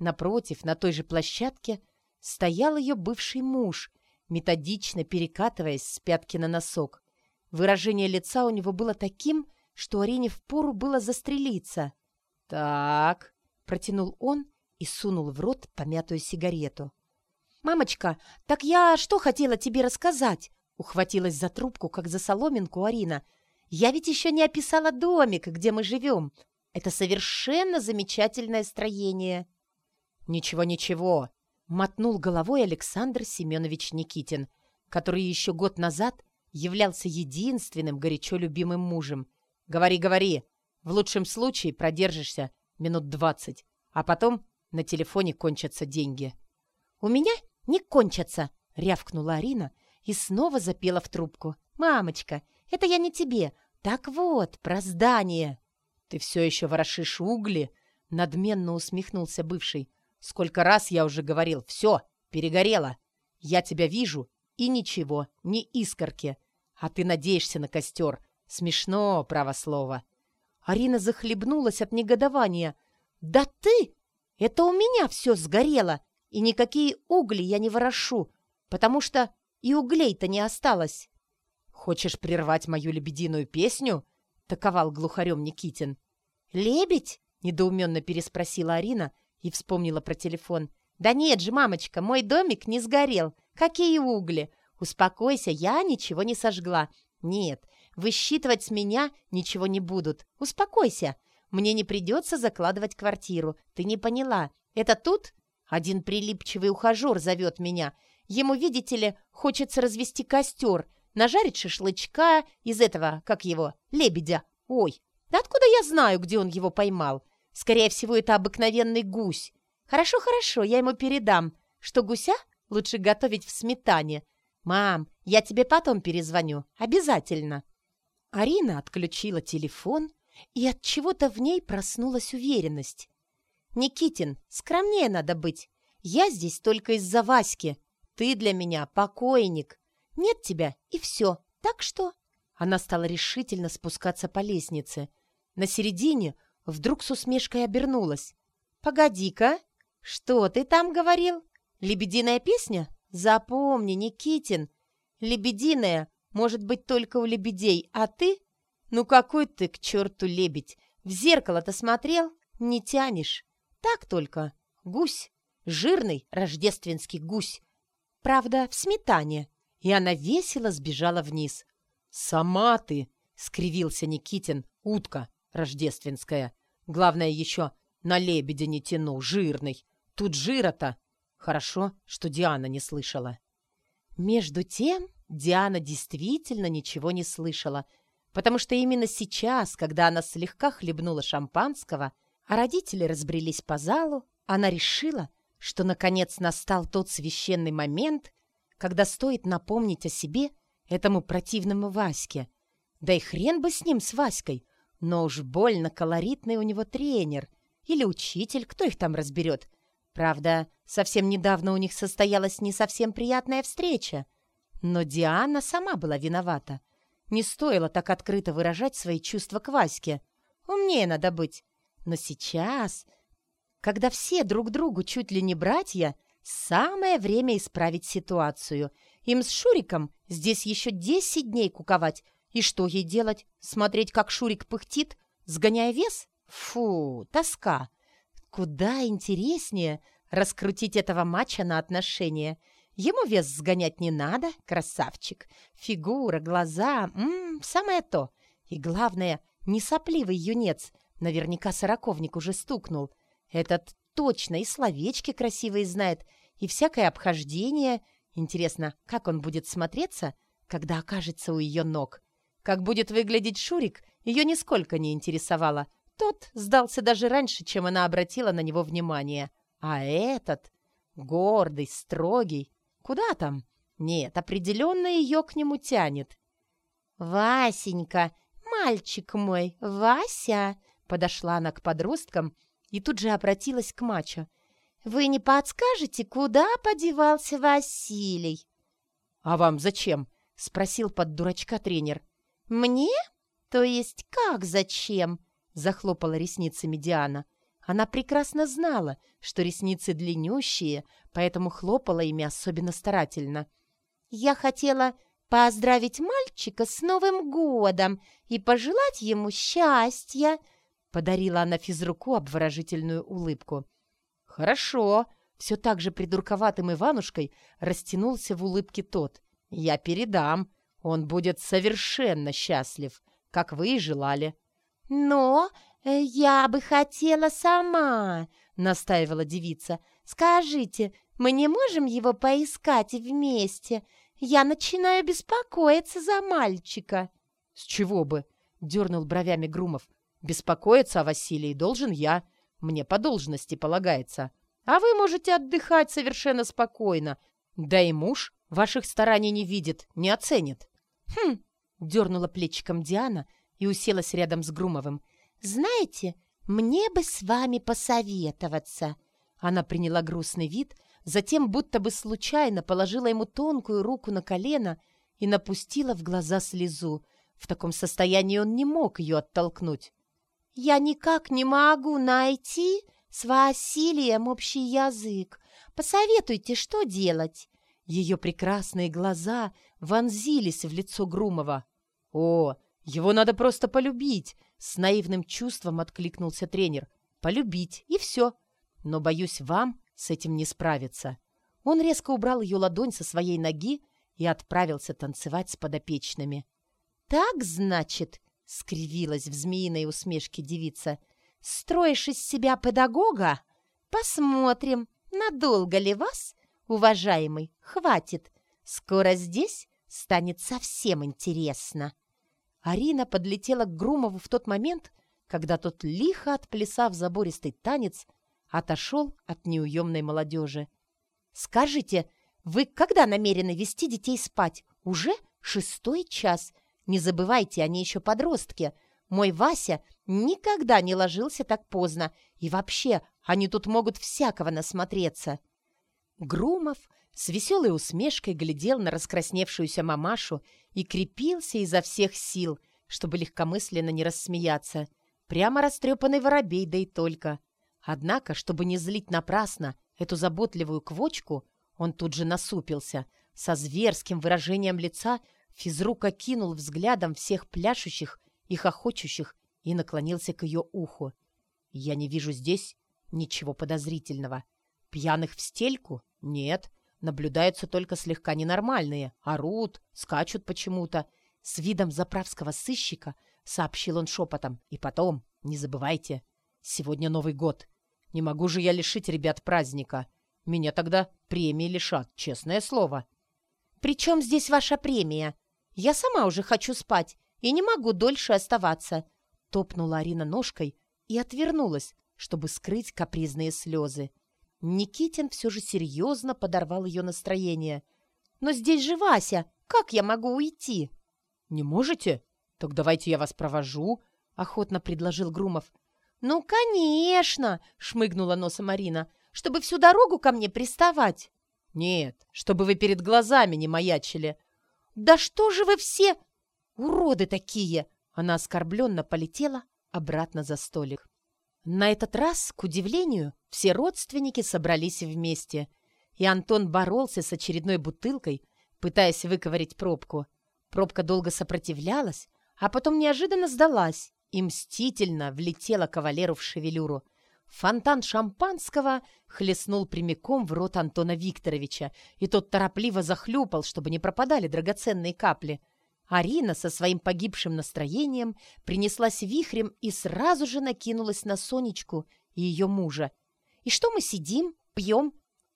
Speaker 1: Напротив, на той же площадке, стоял ее бывший муж, методично перекатываясь с пятки на носок. Выражение лица у него было таким, что Арине впору было застрелиться. «Так», — протянул он и сунул в рот помятую сигарету. «Мамочка, так я что хотела тебе рассказать?» Ухватилась за трубку, как за соломинку Арина. «Я ведь еще не описала домик, где мы живем. Это совершенно замечательное строение».
Speaker 2: «Ничего-ничего», — мотнул головой Александр Семенович Никитин, который еще год назад являлся единственным горячо любимым мужем. «Говори, говори. В лучшем случае продержишься минут двадцать, а потом на телефоне кончатся деньги».
Speaker 1: «У меня не кончатся», — рявкнула Арина, — и снова запела в трубку. «Мамочка, это я не тебе. Так вот, про здание».
Speaker 2: «Ты все еще ворошишь угли?» Надменно усмехнулся бывший. «Сколько раз я уже говорил. Все, перегорела. Я тебя вижу, и ничего, ни искорки. А ты надеешься на костер. Смешно, право слово».
Speaker 1: Арина захлебнулась от негодования. «Да ты! Это у меня все сгорело, и никакие угли я не ворошу, потому что и углей-то не осталось».
Speaker 2: «Хочешь прервать мою лебединую песню?» — таковал глухарем Никитин.
Speaker 1: «Лебедь?» — недоуменно переспросила Арина и вспомнила про телефон. «Да нет же, мамочка, мой домик не сгорел. Какие угли? Успокойся, я ничего не сожгла. Нет, высчитывать с меня ничего не будут. Успокойся. Мне не придется закладывать квартиру. Ты не поняла. Это тут один прилипчивый ухажер зовет меня. Ему, видите ли, хочется развести костер, нажарить шашлычка из этого, как его, лебедя. Ой, да откуда я знаю, где он его поймал? Скорее всего, это обыкновенный гусь. Хорошо, хорошо, я ему передам, что гуся лучше готовить в сметане. Мам, я тебе потом перезвоню, обязательно. Арина отключила телефон, и от чего-то в ней проснулась уверенность. «Никитин, скромнее надо быть. Я здесь только из-за Васьки. Ты для меня покойник. Нет тебя, и все. Так что...» Она стала решительно спускаться по лестнице. На середине вдруг с усмешкой обернулась. «Погоди-ка, что ты там говорил? Лебединая песня? Запомни, Никитин, лебединая может быть только у лебедей, а ты? Ну какой ты к черту лебедь? В зеркало-то смотрел? Не тянешь. Так только. Гусь. Жирный рождественский гусь. Правда, в сметане. И она весело сбежала вниз.
Speaker 2: «Сама ты!» — скривился Никитин. «Утка рождественская. Главное еще на лебедя не тяну, жирный. Тут жира-то. Хорошо, что Диана не слышала».
Speaker 1: Между тем Диана действительно ничего не слышала, потому что именно сейчас, когда она слегка хлебнула шампанского, а родители разбрелись по залу, она решила, что наконец настал тот священный момент, когда стоит напомнить о себе этому противному Ваське. Да и хрен бы с ним, с Васькой, но уж больно колоритный у него тренер или учитель, кто их там разберет. Правда, совсем недавно у них состоялась не совсем приятная встреча. Но Диана сама была виновата. Не стоило так открыто выражать свои чувства к Ваське. Умнее надо быть. Но сейчас, когда все друг другу чуть ли не братья, самое время исправить ситуацию. Им с Шуриком здесь еще десять дней куковать. И что ей делать? Смотреть, как Шурик пыхтит, сгоняя вес? Фу, тоска. Куда интереснее раскрутить этого матча на отношения. Ему вес сгонять не надо, красавчик. Фигура, глаза, м -м, самое то. И главное, не сопливый юнец — Наверняка сороковник уже стукнул. Этот точно и словечки красивые знает, и всякое обхождение. Интересно, как он будет смотреться, когда окажется у ее ног? Как будет выглядеть Шурик, ее нисколько не интересовало. Тот сдался даже раньше, чем она обратила на него внимание. А этот, гордый, строгий, куда там? Нет, определенно ее к нему тянет. «Васенька, мальчик мой, Вася!» Подошла она к подросткам и тут же обратилась к Мачо. «Вы не подскажете, куда подевался Василий?»
Speaker 2: «А вам зачем?» — спросил под дурачка тренер.
Speaker 1: «Мне? То есть как зачем?» — захлопала ресницами Диана. Она прекрасно знала, что ресницы длиннющие, поэтому хлопала ими особенно старательно. «Я хотела поздравить мальчика с Новым годом и пожелать ему счастья», Подарила она физруку обворожительную улыбку.
Speaker 2: «Хорошо!» Все так же придурковатым Иванушкой растянулся в улыбке тот. «Я передам. Он будет совершенно счастлив, как вы и желали».
Speaker 1: «Но э, я бы хотела сама», — настаивала девица. «Скажите, мы не можем его поискать вместе? Я начинаю беспокоиться за мальчика».
Speaker 2: «С чего бы?» — дернул бровями Грумов. Беспокоиться о Василии должен я. Мне по должности полагается. А вы можете отдыхать совершенно спокойно. Да и муж ваших стараний не видит, не оценит».
Speaker 1: «Хм!» — дернула плечиком Диана и уселась рядом с Грумовым. «Знаете, мне бы с вами посоветоваться». Она приняла грустный вид,
Speaker 2: затем будто бы случайно положила ему тонкую руку на колено и напустила в глаза слезу. В таком состоянии он не мог ее оттолкнуть.
Speaker 1: «Я никак не могу найти с Василием общий язык. Посоветуйте, что делать?»
Speaker 2: Ее прекрасные глаза вонзились в лицо Грумова. «О, его надо просто полюбить!» С наивным чувством откликнулся тренер. «Полюбить, и все. Но, боюсь, вам с этим не справиться». Он резко убрал ее ладонь со своей ноги и отправился танцевать с подопечными.
Speaker 1: «Так, значит?» — скривилась в змеиной усмешке девица. «Строишь из себя педагога? Посмотрим, надолго ли вас, уважаемый, хватит. Скоро здесь станет совсем интересно».
Speaker 2: Арина подлетела к Грумову в тот момент, когда тот, лихо отплясав забористый танец, отошел от неуемной молодежи. «Скажите, вы когда намерены вести детей спать? Уже шестой час. Не забывайте, они еще подростки. Мой Вася никогда не ложился так поздно. И вообще, они тут могут всякого насмотреться». Грумов с веселой усмешкой глядел на раскрасневшуюся мамашу и крепился изо всех сил, чтобы легкомысленно не рассмеяться. Прямо растрепанный воробей, да и только. Однако, чтобы не злить напрасно эту заботливую квочку, он тут же насупился. Со зверским выражением лица физрук окинул взглядом всех пляшущих и хохочущих и наклонился к ее уху. «Я не вижу здесь ничего подозрительного. Пьяных в стельку? Нет. Наблюдаются только слегка ненормальные. Орут, скачут почему-то. С видом заправского сыщика сообщил он шепотом. И потом, не забывайте, сегодня Новый год. Не могу же я лишить ребят праздника. Меня тогда премии лишат, честное слово.
Speaker 1: «При чем здесь ваша премия? Я сама уже хочу спать и не могу дольше оставаться», — топнула Арина ножкой и отвернулась, чтобы скрыть капризные слезы. Никитин все же серьезно подорвал ее настроение. «Но здесь же Вася! Как я могу уйти?»
Speaker 2: «Не можете? Так давайте я вас провожу», — охотно предложил Грумов.
Speaker 1: «Ну, конечно!» — шмыгнула носом Марина. «Чтобы всю дорогу ко мне приставать!»
Speaker 2: «Нет, чтобы вы перед глазами не маячили!»
Speaker 1: «Да что же вы все уроды такие!» Она оскорбленно полетела обратно за столик. На этот раз, к удивлению, все родственники собрались вместе, и Антон боролся с очередной бутылкой, пытаясь выковырять пробку. Пробка долго сопротивлялась, а потом неожиданно сдалась и мстительно влетела кавалеру в шевелюру. Фонтан шампанского хлестнул прямиком в рот Антона Викторовича, и тот торопливо захлюпал, чтобы не пропадали драгоценные капли — Арина со своим погибшим настроением принеслась вихрем и сразу же накинулась на Сонечку и ее мужа. «И что мы сидим, пьем?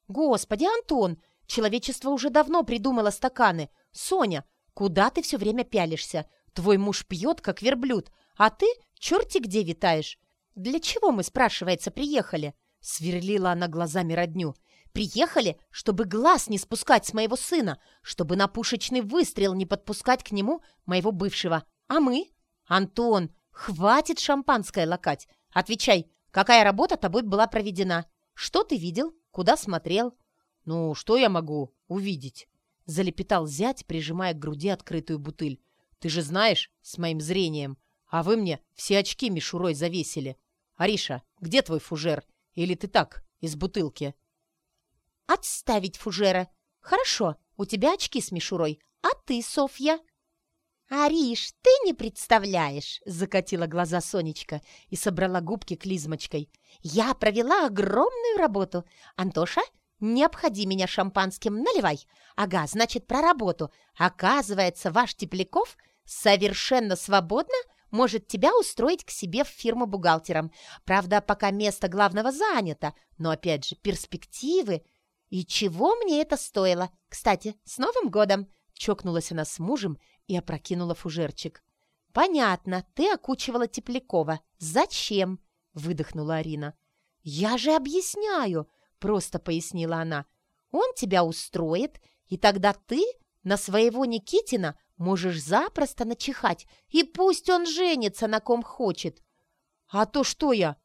Speaker 1: Господи, Антон, человечество уже давно придумало стаканы. Соня, куда ты все время пялишься? Твой муж пьет, как верблюд, а ты черти где витаешь. Для чего мы, спрашивается, приехали?» Сверлила она глазами родню. Приехали, чтобы глаз не спускать с моего сына, чтобы на пушечный выстрел не подпускать к нему моего бывшего. А мы? Антон, хватит шампанское лакать. Отвечай, какая работа тобой была проведена? Что ты видел? Куда смотрел?
Speaker 2: Ну, что я могу увидеть? Залепетал зять, прижимая к груди открытую бутыль. Ты же знаешь, с моим зрением. А вы мне все очки мишурой завесили. Ариша, где твой фужер? Или ты так, из бутылки?»
Speaker 1: «Отставить фужера. Хорошо, у тебя очки с мишурой. А ты, Софья?» «Ариш, ты не представляешь!» — закатила глаза Сонечка и собрала губки клизмочкой. «Я провела огромную работу. Антоша, не обходи меня шампанским, наливай. Ага, значит, про работу. Оказывается, ваш Тепляков совершенно свободно может тебя устроить к себе в фирму бухгалтером. Правда, пока место главного занято, но, опять же, перспективы «И чего мне это стоило? Кстати, с Новым годом!» Чокнулась она с мужем и опрокинула фужерчик. «Понятно, ты окучивала Теплякова. Зачем?» — выдохнула Арина. «Я же объясняю!» — просто пояснила она. «Он тебя устроит, и тогда ты на своего Никитина можешь запросто начихать, и пусть он женится на ком хочет».
Speaker 2: «А то что я?»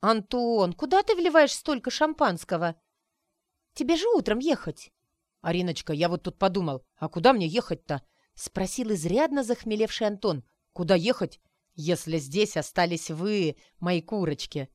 Speaker 2: «Антон, куда ты вливаешь столько шампанского?»
Speaker 1: Тебе же утром ехать».
Speaker 2: «Ариночка, я вот тут подумал, а куда мне ехать-то?» — спросил изрядно захмелевший Антон. «Куда ехать, если здесь остались вы, мои курочки?»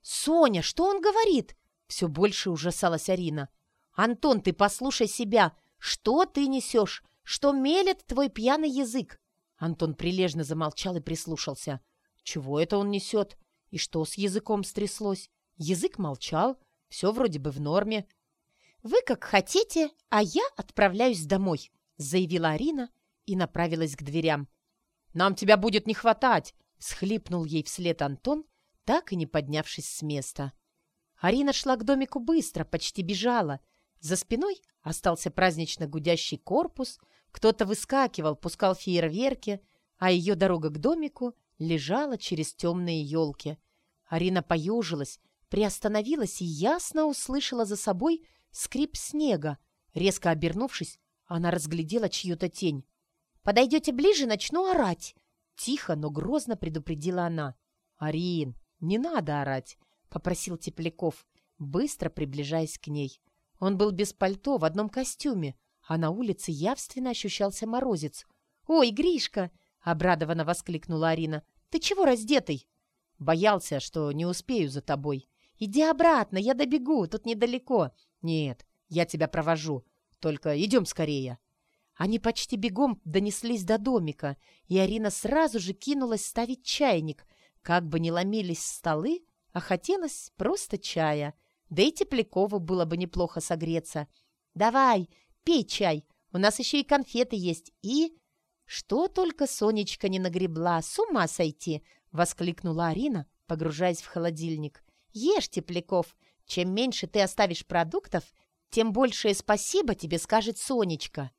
Speaker 1: «Соня, что он говорит?» — все больше ужасалась Арина. «Антон, ты послушай себя. Что ты несешь? Что мелет твой пьяный язык?»
Speaker 2: Антон прилежно замолчал и прислушался. Чего это он несет? И что с языком стряслось? Язык молчал, все вроде бы в норме.
Speaker 1: «Вы как хотите, а я отправляюсь домой», — заявила Арина и направилась к дверям.
Speaker 2: «Нам тебя будет не хватать!» — схлипнул ей вслед Антон, так и не поднявшись с места.
Speaker 1: Арина шла к домику быстро, почти бежала. За спиной остался празднично гудящий корпус, кто-то выскакивал, пускал фейерверки, а ее дорога к домику лежала через темные елки. Арина поежилась, приостановилась и ясно услышала за собой скрип снега. Резко обернувшись, она разглядела чью-то тень. «Подойдете ближе, начну орать!» Тихо, но грозно предупредила она.
Speaker 2: «Арин, не надо орать!» — попросил Тепляков, быстро приближаясь к ней. Он был без пальто, в одном костюме, а на улице явственно ощущался морозец.
Speaker 1: «Ой, Гришка!» — обрадованно воскликнула Арина. «Ты чего раздетый?»
Speaker 2: «Боялся, что не успею за тобой».
Speaker 1: «Иди обратно, я добегу, тут недалеко».
Speaker 2: «Нет, я тебя провожу. Только идем скорее».
Speaker 1: Они почти бегом донеслись до домика, и Арина сразу же кинулась ставить чайник. Как бы ни ломились столы, а хотелось просто чая. Да и Теплякову было бы неплохо согреться. «Давай, пей чай, у нас еще и конфеты есть, и...» «Что только Сонечка не нагребла, с ума сойти!» — воскликнула Арина, погружаясь в холодильник. «Ешь, Тепляков, чем меньше ты оставишь продуктов, тем большее спасибо тебе скажет Сонечка».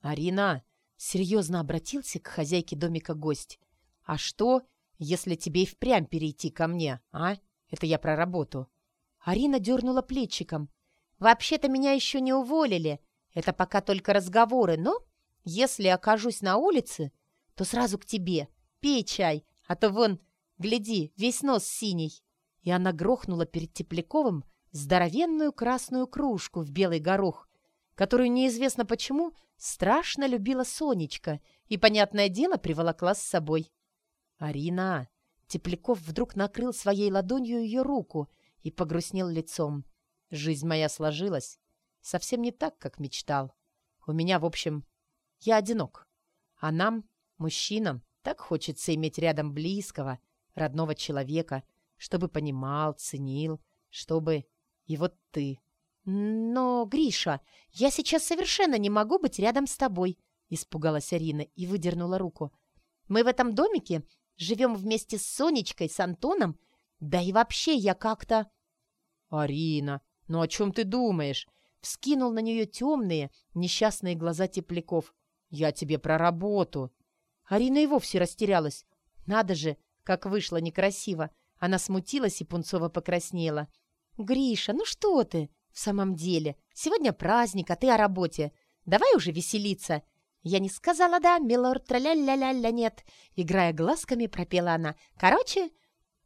Speaker 2: «Арина!» — серьезно обратился к хозяйке домика гость. «А что, если тебе и впрямь перейти ко мне, а? Это я про работу».
Speaker 1: Арина дернула плечиком. «Вообще-то меня еще не уволили. Это пока только разговоры, но если окажусь на улице, то сразу к тебе. Пей чай, а то вон, гляди, весь нос синий». И она грохнула перед Тепляковым здоровенную красную кружку в белый горох, которую неизвестно почему страшно любила Сонечка и, понятное дело, приволокла с собой.
Speaker 2: «Арина!» Тепляков вдруг накрыл своей ладонью ее руку и погрустнел лицом. «Жизнь моя сложилась совсем не так, как мечтал. У меня, в общем, я одинок. А нам, мужчинам, так хочется иметь рядом близкого, родного человека, чтобы понимал, ценил, чтобы... И вот ты.
Speaker 1: «Но, Гриша, я сейчас совершенно не могу быть рядом с тобой», — испугалась Арина и выдернула руку. «Мы в этом домике живем вместе с Сонечкой, с Антоном, да и вообще я как-то...»
Speaker 2: «Арина, ну о чем ты думаешь?» — вскинул на нее темные, несчастные глаза тепляков. «Я тебе про работу».
Speaker 1: Арина и вовсе растерялась. Надо же, как вышло некрасиво. Она смутилась и пунцово покраснела. «Гриша, ну что ты? В самом деле, сегодня праздник, а ты о работе. Давай уже веселиться!» «Я не сказала «да», милорд, траля-ля-ля-ля, нет!» Играя глазками, пропела она. «Короче,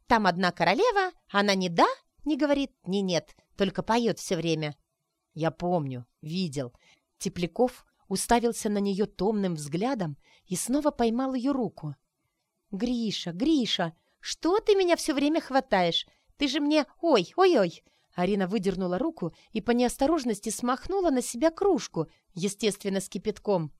Speaker 1: там одна королева, она не «да», не говорит, не «нет», только поет все время».
Speaker 2: «Я помню, видел». Тепляков уставился на нее томным взглядом и снова поймал ее руку.
Speaker 1: «Гриша, Гриша, что ты меня все время хватаешь? Ты же мне... Ой, ой-ой!» Арина выдернула руку и по неосторожности смахнула на себя кружку, естественно, с кипятком.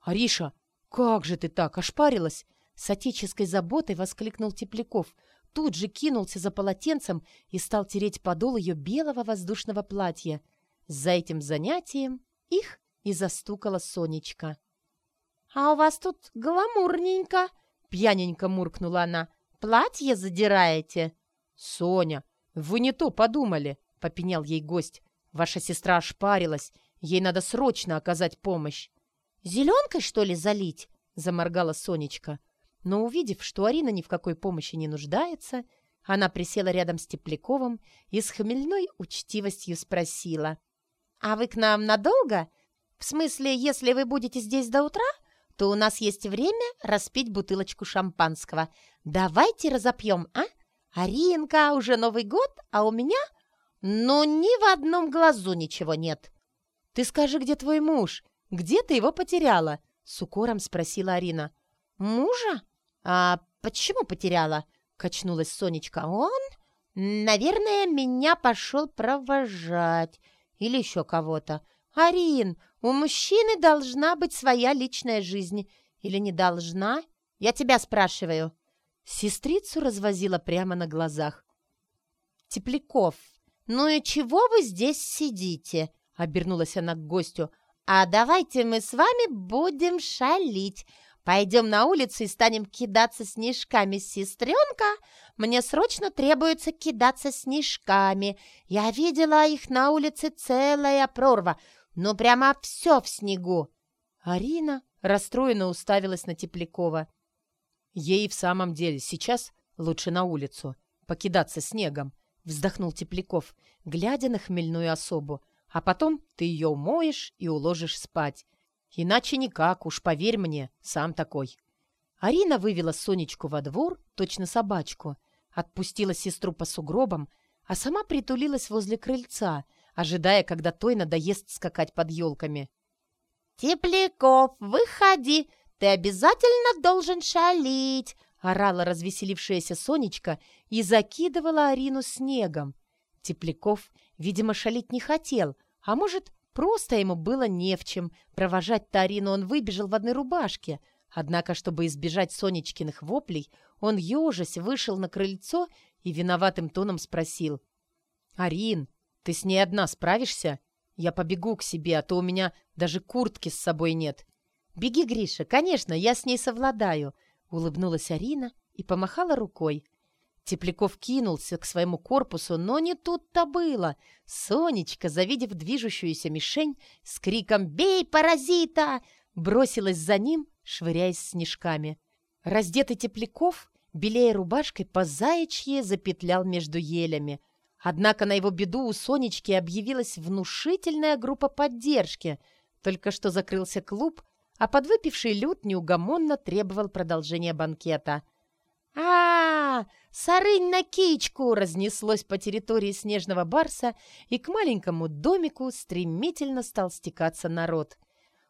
Speaker 2: «Ариша, как же ты так, ошпарилась?» С отеческой заботой воскликнул Тепляков. Тут же кинулся за полотенцем и стал тереть подол ее белого воздушного платья. За этим занятием их и застукала Сонечка.
Speaker 1: «А у вас тут гламурненько!» — пьяненько муркнула она. «Платье задираете?»
Speaker 2: «Соня, «Вы не то подумали», — попенял ей гость. «Ваша сестра ошпарилась. Ей надо срочно оказать помощь».
Speaker 1: «Зеленкой, что ли, залить?» — заморгала Сонечка.
Speaker 2: Но, увидев, что Арина ни в какой помощи не нуждается, она присела рядом с Тепляковым и с хмельной учтивостью спросила.
Speaker 1: «А вы к нам надолго? В смысле, если вы будете здесь до утра, то у нас есть время распить бутылочку шампанского. Давайте разопьем, а?» «Аринка, уже Новый год, а у меня «Ну, ни в одном глазу ничего нет».
Speaker 2: «Ты скажи, где твой муж? Где ты его потеряла?» — с укором спросила Арина.
Speaker 1: «Мужа? А почему потеряла?» — качнулась Сонечка. «Он, наверное, меня пошел провожать. Или еще кого-то. Арин, у мужчины должна быть своя личная жизнь. Или не должна? Я тебя спрашиваю».
Speaker 2: Сестрицу развозила прямо на глазах.
Speaker 1: «Тепляков, ну и чего вы здесь сидите?» — обернулась она к гостю. «А давайте мы с вами будем шалить. Пойдем на улицу и станем кидаться снежками, сестренка. Мне срочно требуется кидаться снежками. Я видела их на улице целая прорва. Ну, прямо все в снегу».
Speaker 2: Арина расстроенно уставилась на Теплякова. Ей в самом деле сейчас лучше на улицу, покидаться снегом, вздохнул Тепляков, глядя на хмельную особу. А потом ты ее умоешь и уложишь спать. Иначе никак, уж поверь мне, сам такой. Арина вывела Сонечку во двор, точно собачку, отпустила сестру по сугробам, а сама притулилась возле крыльца, ожидая, когда той надоест скакать под елками.
Speaker 1: «Тепляков, выходи! Ты обязательно должен шалить!» орала развеселившаяся Сонечка и закидывала Арину снегом.
Speaker 2: Тепляков, видимо, шалить не хотел, а может, просто ему было не в чем. Провожать-то Арину он выбежал в одной рубашке. Однако, чтобы избежать Сонечкиных воплей, он, ежась, вышел на крыльцо и виноватым тоном спросил. «Арин, ты с ней одна справишься? Я побегу к себе, а то у меня даже куртки с собой нет».
Speaker 1: «Беги, Гриша, конечно, я с ней совладаю», — улыбнулась Арина и помахала рукой.
Speaker 2: Тепляков кинулся к своему корпусу, но не тут-то было. Сонечка, завидев движущуюся мишень, с криком «Бей, паразита!» бросилась за ним, швыряясь снежками. Раздетый Тепляков, белее рубашкой, по заячье запетлял между елями. Однако на его беду у Сонечки объявилась внушительная группа поддержки. Только что закрылся клуб, а подвыпивший люд неугомонно требовал продолжения банкета. А, -а, -а Сарынь на кичку!» разнеслось по территории снежного барса, и к маленькому домику стремительно стал стекаться народ.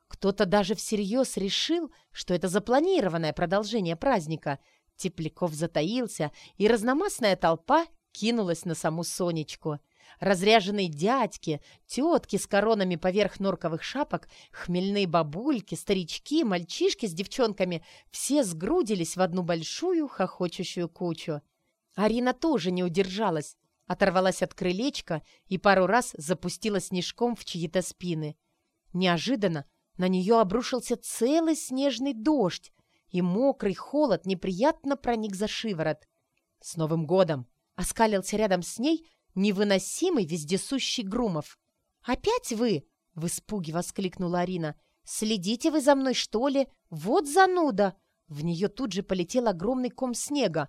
Speaker 2: Кто-то даже всерьез решил, что это запланированное продолжение праздника. Тепляков затаился, и разномастная толпа кинулась на саму Сонечку — Разряженные дядьки, тетки с коронами поверх норковых шапок, хмельные бабульки, старички, мальчишки с девчонками — все сгрудились в одну большую хохочущую кучу. Арина тоже не удержалась, оторвалась от крылечка и пару раз запустила снежком в чьи-то спины. Неожиданно на нее обрушился целый снежный дождь, и мокрый холод неприятно проник за шиворот. «С Новым годом!» — оскалился рядом с ней невыносимый вездесущий Грумов. «Опять вы?» — в испуге воскликнула Арина. «Следите вы за мной, что ли? Вот зануда!» В нее тут же полетел огромный ком снега.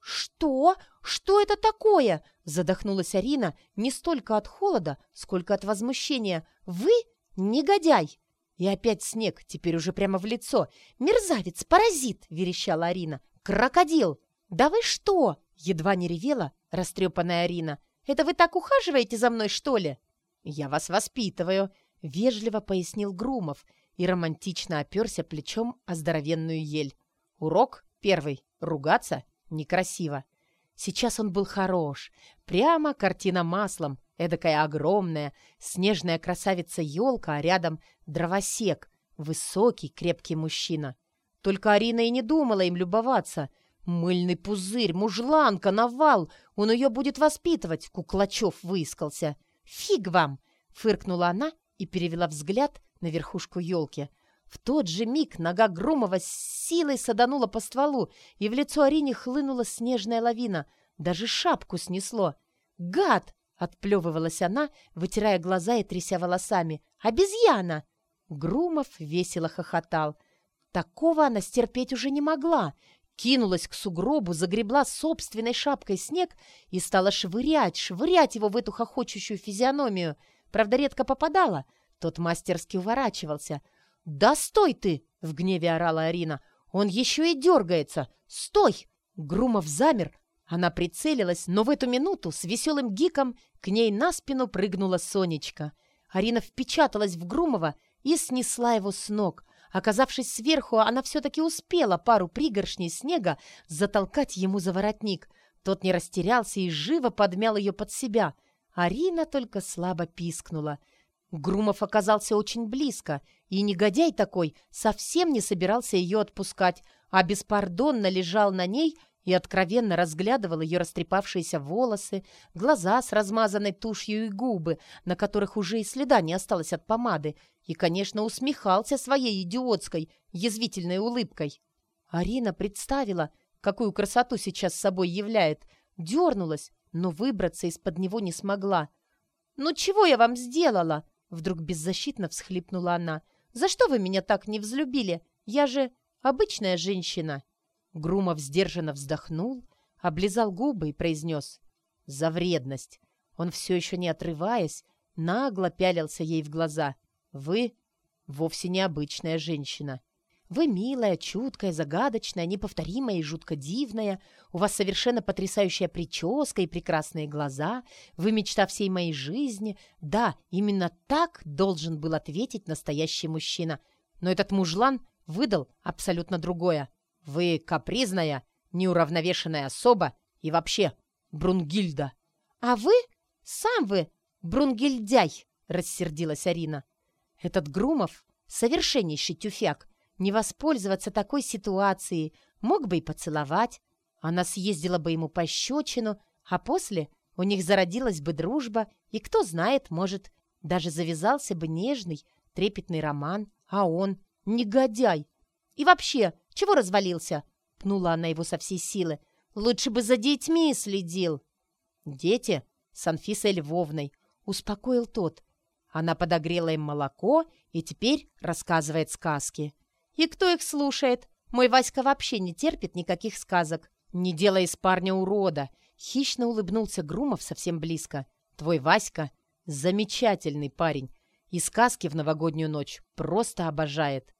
Speaker 2: «Что? Что это такое?» — задохнулась Арина не столько от холода, сколько от возмущения. «Вы негодяй!» И опять снег, теперь уже прямо в лицо. «Мерзавец, паразит!» — верещала Арина. «Крокодил!» «Да вы что?» — едва не ревела растрепанная Арина. «Это вы так ухаживаете за мной, что ли?» «Я вас воспитываю», — вежливо пояснил Грумов и романтично оперся плечом о здоровенную ель. «Урок первый. Ругаться некрасиво». Сейчас он был хорош. Прямо картина маслом, эдакая огромная, снежная красавица-елка, а рядом дровосек, высокий, крепкий мужчина. Только Арина и не думала им любоваться — Мыльный пузырь, мужланка, навал. Он ее будет воспитывать, Куклачев выискался. Фиг вам! Фыркнула она и перевела взгляд на верхушку елки. В тот же миг нога Громова с силой саданула по стволу, и в лицо Арине хлынула снежная лавина. Даже шапку снесло. «Гад!» — отплевывалась она, вытирая глаза и тряся волосами. «Обезьяна!» Грумов весело хохотал. Такого она стерпеть уже не могла кинулась к сугробу, загребла собственной шапкой снег и стала швырять, швырять его в эту хохочущую физиономию. Правда, редко попадала. Тот мастерски уворачивался. «Да стой ты!» — в гневе орала Арина. «Он еще и дергается! Стой!» Грумов замер, Она прицелилась, но в эту минуту с веселым гиком к ней на спину прыгнула Сонечка. Арина впечаталась в Грумова и снесла его с ног. Оказавшись сверху, она все-таки успела пару пригоршней снега затолкать ему за воротник. Тот не растерялся и живо подмял ее под себя. Арина только слабо пискнула. Грумов оказался очень близко, и негодяй такой совсем не собирался ее отпускать, а беспардонно лежал на ней и откровенно разглядывал ее растрепавшиеся волосы, глаза с размазанной тушью и губы, на которых уже и следа не осталось от помады, и, конечно, усмехался своей идиотской, язвительной улыбкой. Арина представила, какую красоту сейчас собой являет, дернулась, но выбраться из-под него не смогла. «Ну чего я вам сделала?» Вдруг беззащитно всхлипнула она. «За что вы меня так не взлюбили? Я же обычная женщина!» Грумов сдержанно вздохнул, облизал губы и произнес «За вредность!» Он все еще не отрываясь, нагло пялился ей в глаза. «Вы вовсе не обычная женщина. Вы милая, чуткая, загадочная, неповторимая и жутко дивная. У вас совершенно потрясающая прическа и прекрасные глаза. Вы мечта всей моей жизни. Да, именно так должен был ответить настоящий мужчина. Но этот мужлан выдал абсолютно другое. Вы капризная, неуравновешенная особа и вообще Брунгильда.
Speaker 1: А вы? Сам вы Брунгильдяй, рассердилась Арина.
Speaker 2: Этот Грумов совершеннейший тюфяк. Не воспользоваться такой ситуацией, мог бы и поцеловать. Она съездила бы ему пощечину, а после у них зародилась бы дружба, и, кто знает, может, даже завязался бы нежный, трепетный роман, а он — негодяй. И вообще, чего развалился?» Пнула она его со всей силы. «Лучше бы за детьми следил». «Дети?» с Анфисой Львовной. Успокоил тот. Она подогрела им молоко и теперь рассказывает сказки. «И кто их слушает? Мой Васька вообще не терпит никаких сказок. Не делай из парня урода!» Хищно улыбнулся Грумов совсем близко. «Твой Васька — замечательный парень. И сказки в новогоднюю ночь просто обожает.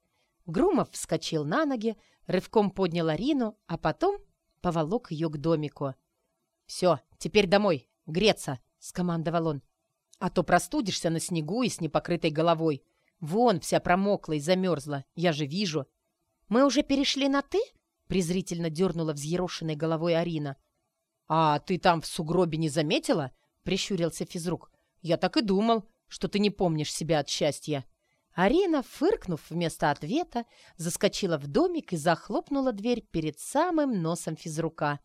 Speaker 2: Грумов вскочил на ноги, рывком поднял Арину, а потом поволок ее к домику. «Все, теперь домой, греться!» — скомандовал он. «А то простудишься на снегу и с непокрытой головой. Вон вся промокла и замерзла, я же вижу».
Speaker 1: «Мы уже перешли на «ты»?» — презрительно дернула взъерошенной головой Арина.
Speaker 2: «А ты там в сугробе не заметила?» — прищурился физрук. «Я так и думал, что ты не помнишь себя от счастья».
Speaker 1: Арина, фыркнув вместо ответа, заскочила в домик и захлопнула дверь перед самым носом физрука.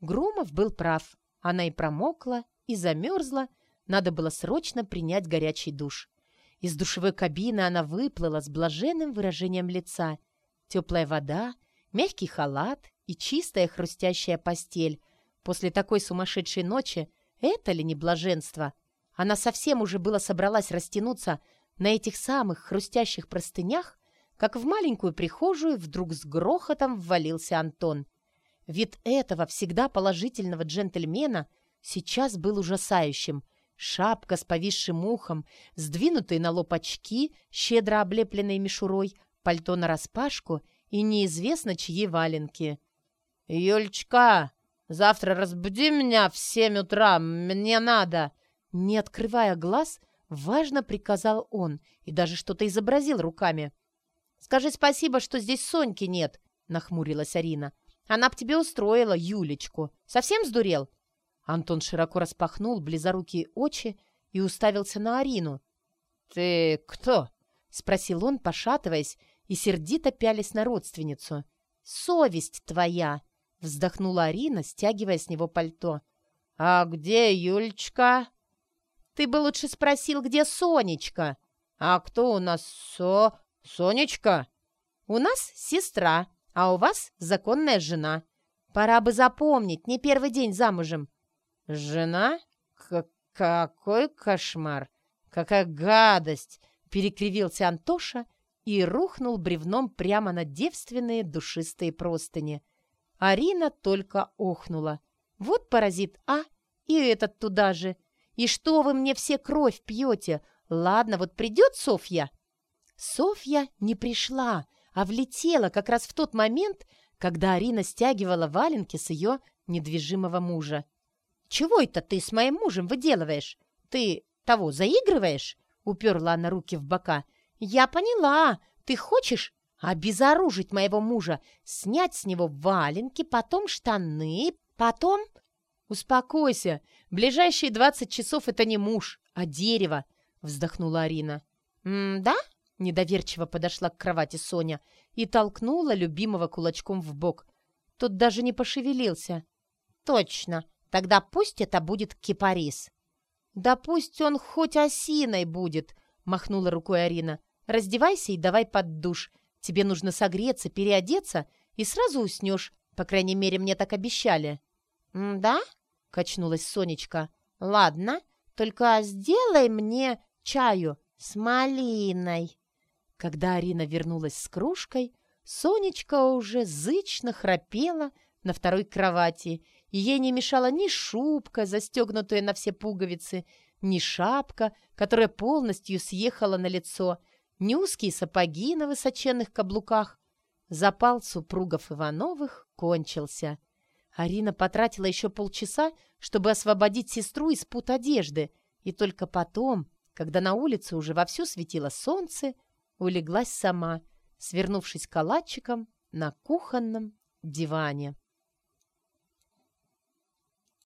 Speaker 1: Грумов был прав. Она и промокла, и замерзла. Надо было срочно принять горячий душ. Из душевой кабины она выплыла с блаженным выражением лица. Теплая вода, мягкий халат и чистая хрустящая постель. После такой сумасшедшей ночи это ли не блаженство? Она совсем уже было собралась растянуться, на этих самых хрустящих простынях, как в маленькую прихожую вдруг с грохотом ввалился Антон. Вид этого всегда положительного джентльмена сейчас был ужасающим. Шапка с повисшим ухом, сдвинутые на лоб очки, щедро облепленные мишурой, пальто нараспашку и неизвестно чьи валенки.
Speaker 2: «Юльчка, завтра разбуди меня в семь утра, мне надо!»
Speaker 1: Не открывая глаз, Важно приказал он и даже что-то изобразил руками. «Скажи спасибо, что здесь Соньки нет», — нахмурилась Арина. «Она б тебе устроила Юлечку. Совсем сдурел?» Антон широко распахнул близорукие очи и уставился на Арину.
Speaker 2: «Ты кто?»
Speaker 1: — спросил он, пошатываясь и сердито пялись на родственницу. «Совесть твоя!» — вздохнула Арина, стягивая с него пальто.
Speaker 2: «А где Юлечка?»
Speaker 1: Ты бы лучше спросил, где Сонечка.
Speaker 2: А кто у нас Со... Сонечка?
Speaker 1: У нас сестра, а у вас законная жена. Пора бы запомнить, не первый день замужем.
Speaker 2: Жена? К какой кошмар! Какая гадость! Перекривился Антоша и рухнул бревном прямо на девственные душистые простыни.
Speaker 1: Арина только охнула. Вот паразит, а? И этот туда же. И что вы мне все кровь пьете? Ладно, вот придет Софья». Софья не пришла, а влетела как раз в тот момент, когда Арина стягивала валенки с ее
Speaker 2: недвижимого мужа. «Чего это ты с моим мужем выделываешь? Ты того заигрываешь?» — уперла она руки в бока. «Я поняла. Ты хочешь обезоружить моего мужа, снять с него валенки, потом штаны, потом...» «Успокойся. Ближайшие двадцать часов это не муж, а дерево», — вздохнула Арина.
Speaker 1: «М-да?»
Speaker 2: — недоверчиво подошла к кровати Соня и толкнула любимого кулачком в бок. Тот даже не пошевелился.
Speaker 1: «Точно. Тогда пусть это будет кипарис».
Speaker 2: «Да пусть он хоть осиной будет», — махнула рукой Арина. «Раздевайся и давай под душ. Тебе нужно согреться, переодеться, и сразу уснешь. По крайней мере, мне так обещали».
Speaker 1: «Да?»
Speaker 2: — качнулась Сонечка.
Speaker 1: «Ладно, только сделай мне чаю с малиной».
Speaker 2: Когда Арина вернулась с кружкой, Сонечка уже зычно храпела на второй кровати, ей не мешала ни шубка, застегнутая на все пуговицы, ни шапка, которая полностью съехала на лицо, ни узкие сапоги на высоченных каблуках. Запал супругов Ивановых кончился. Арина потратила еще полчаса, чтобы освободить сестру из пут одежды, и только потом, когда на улице уже вовсю светило солнце, улеглась сама, свернувшись калачиком на кухонном диване.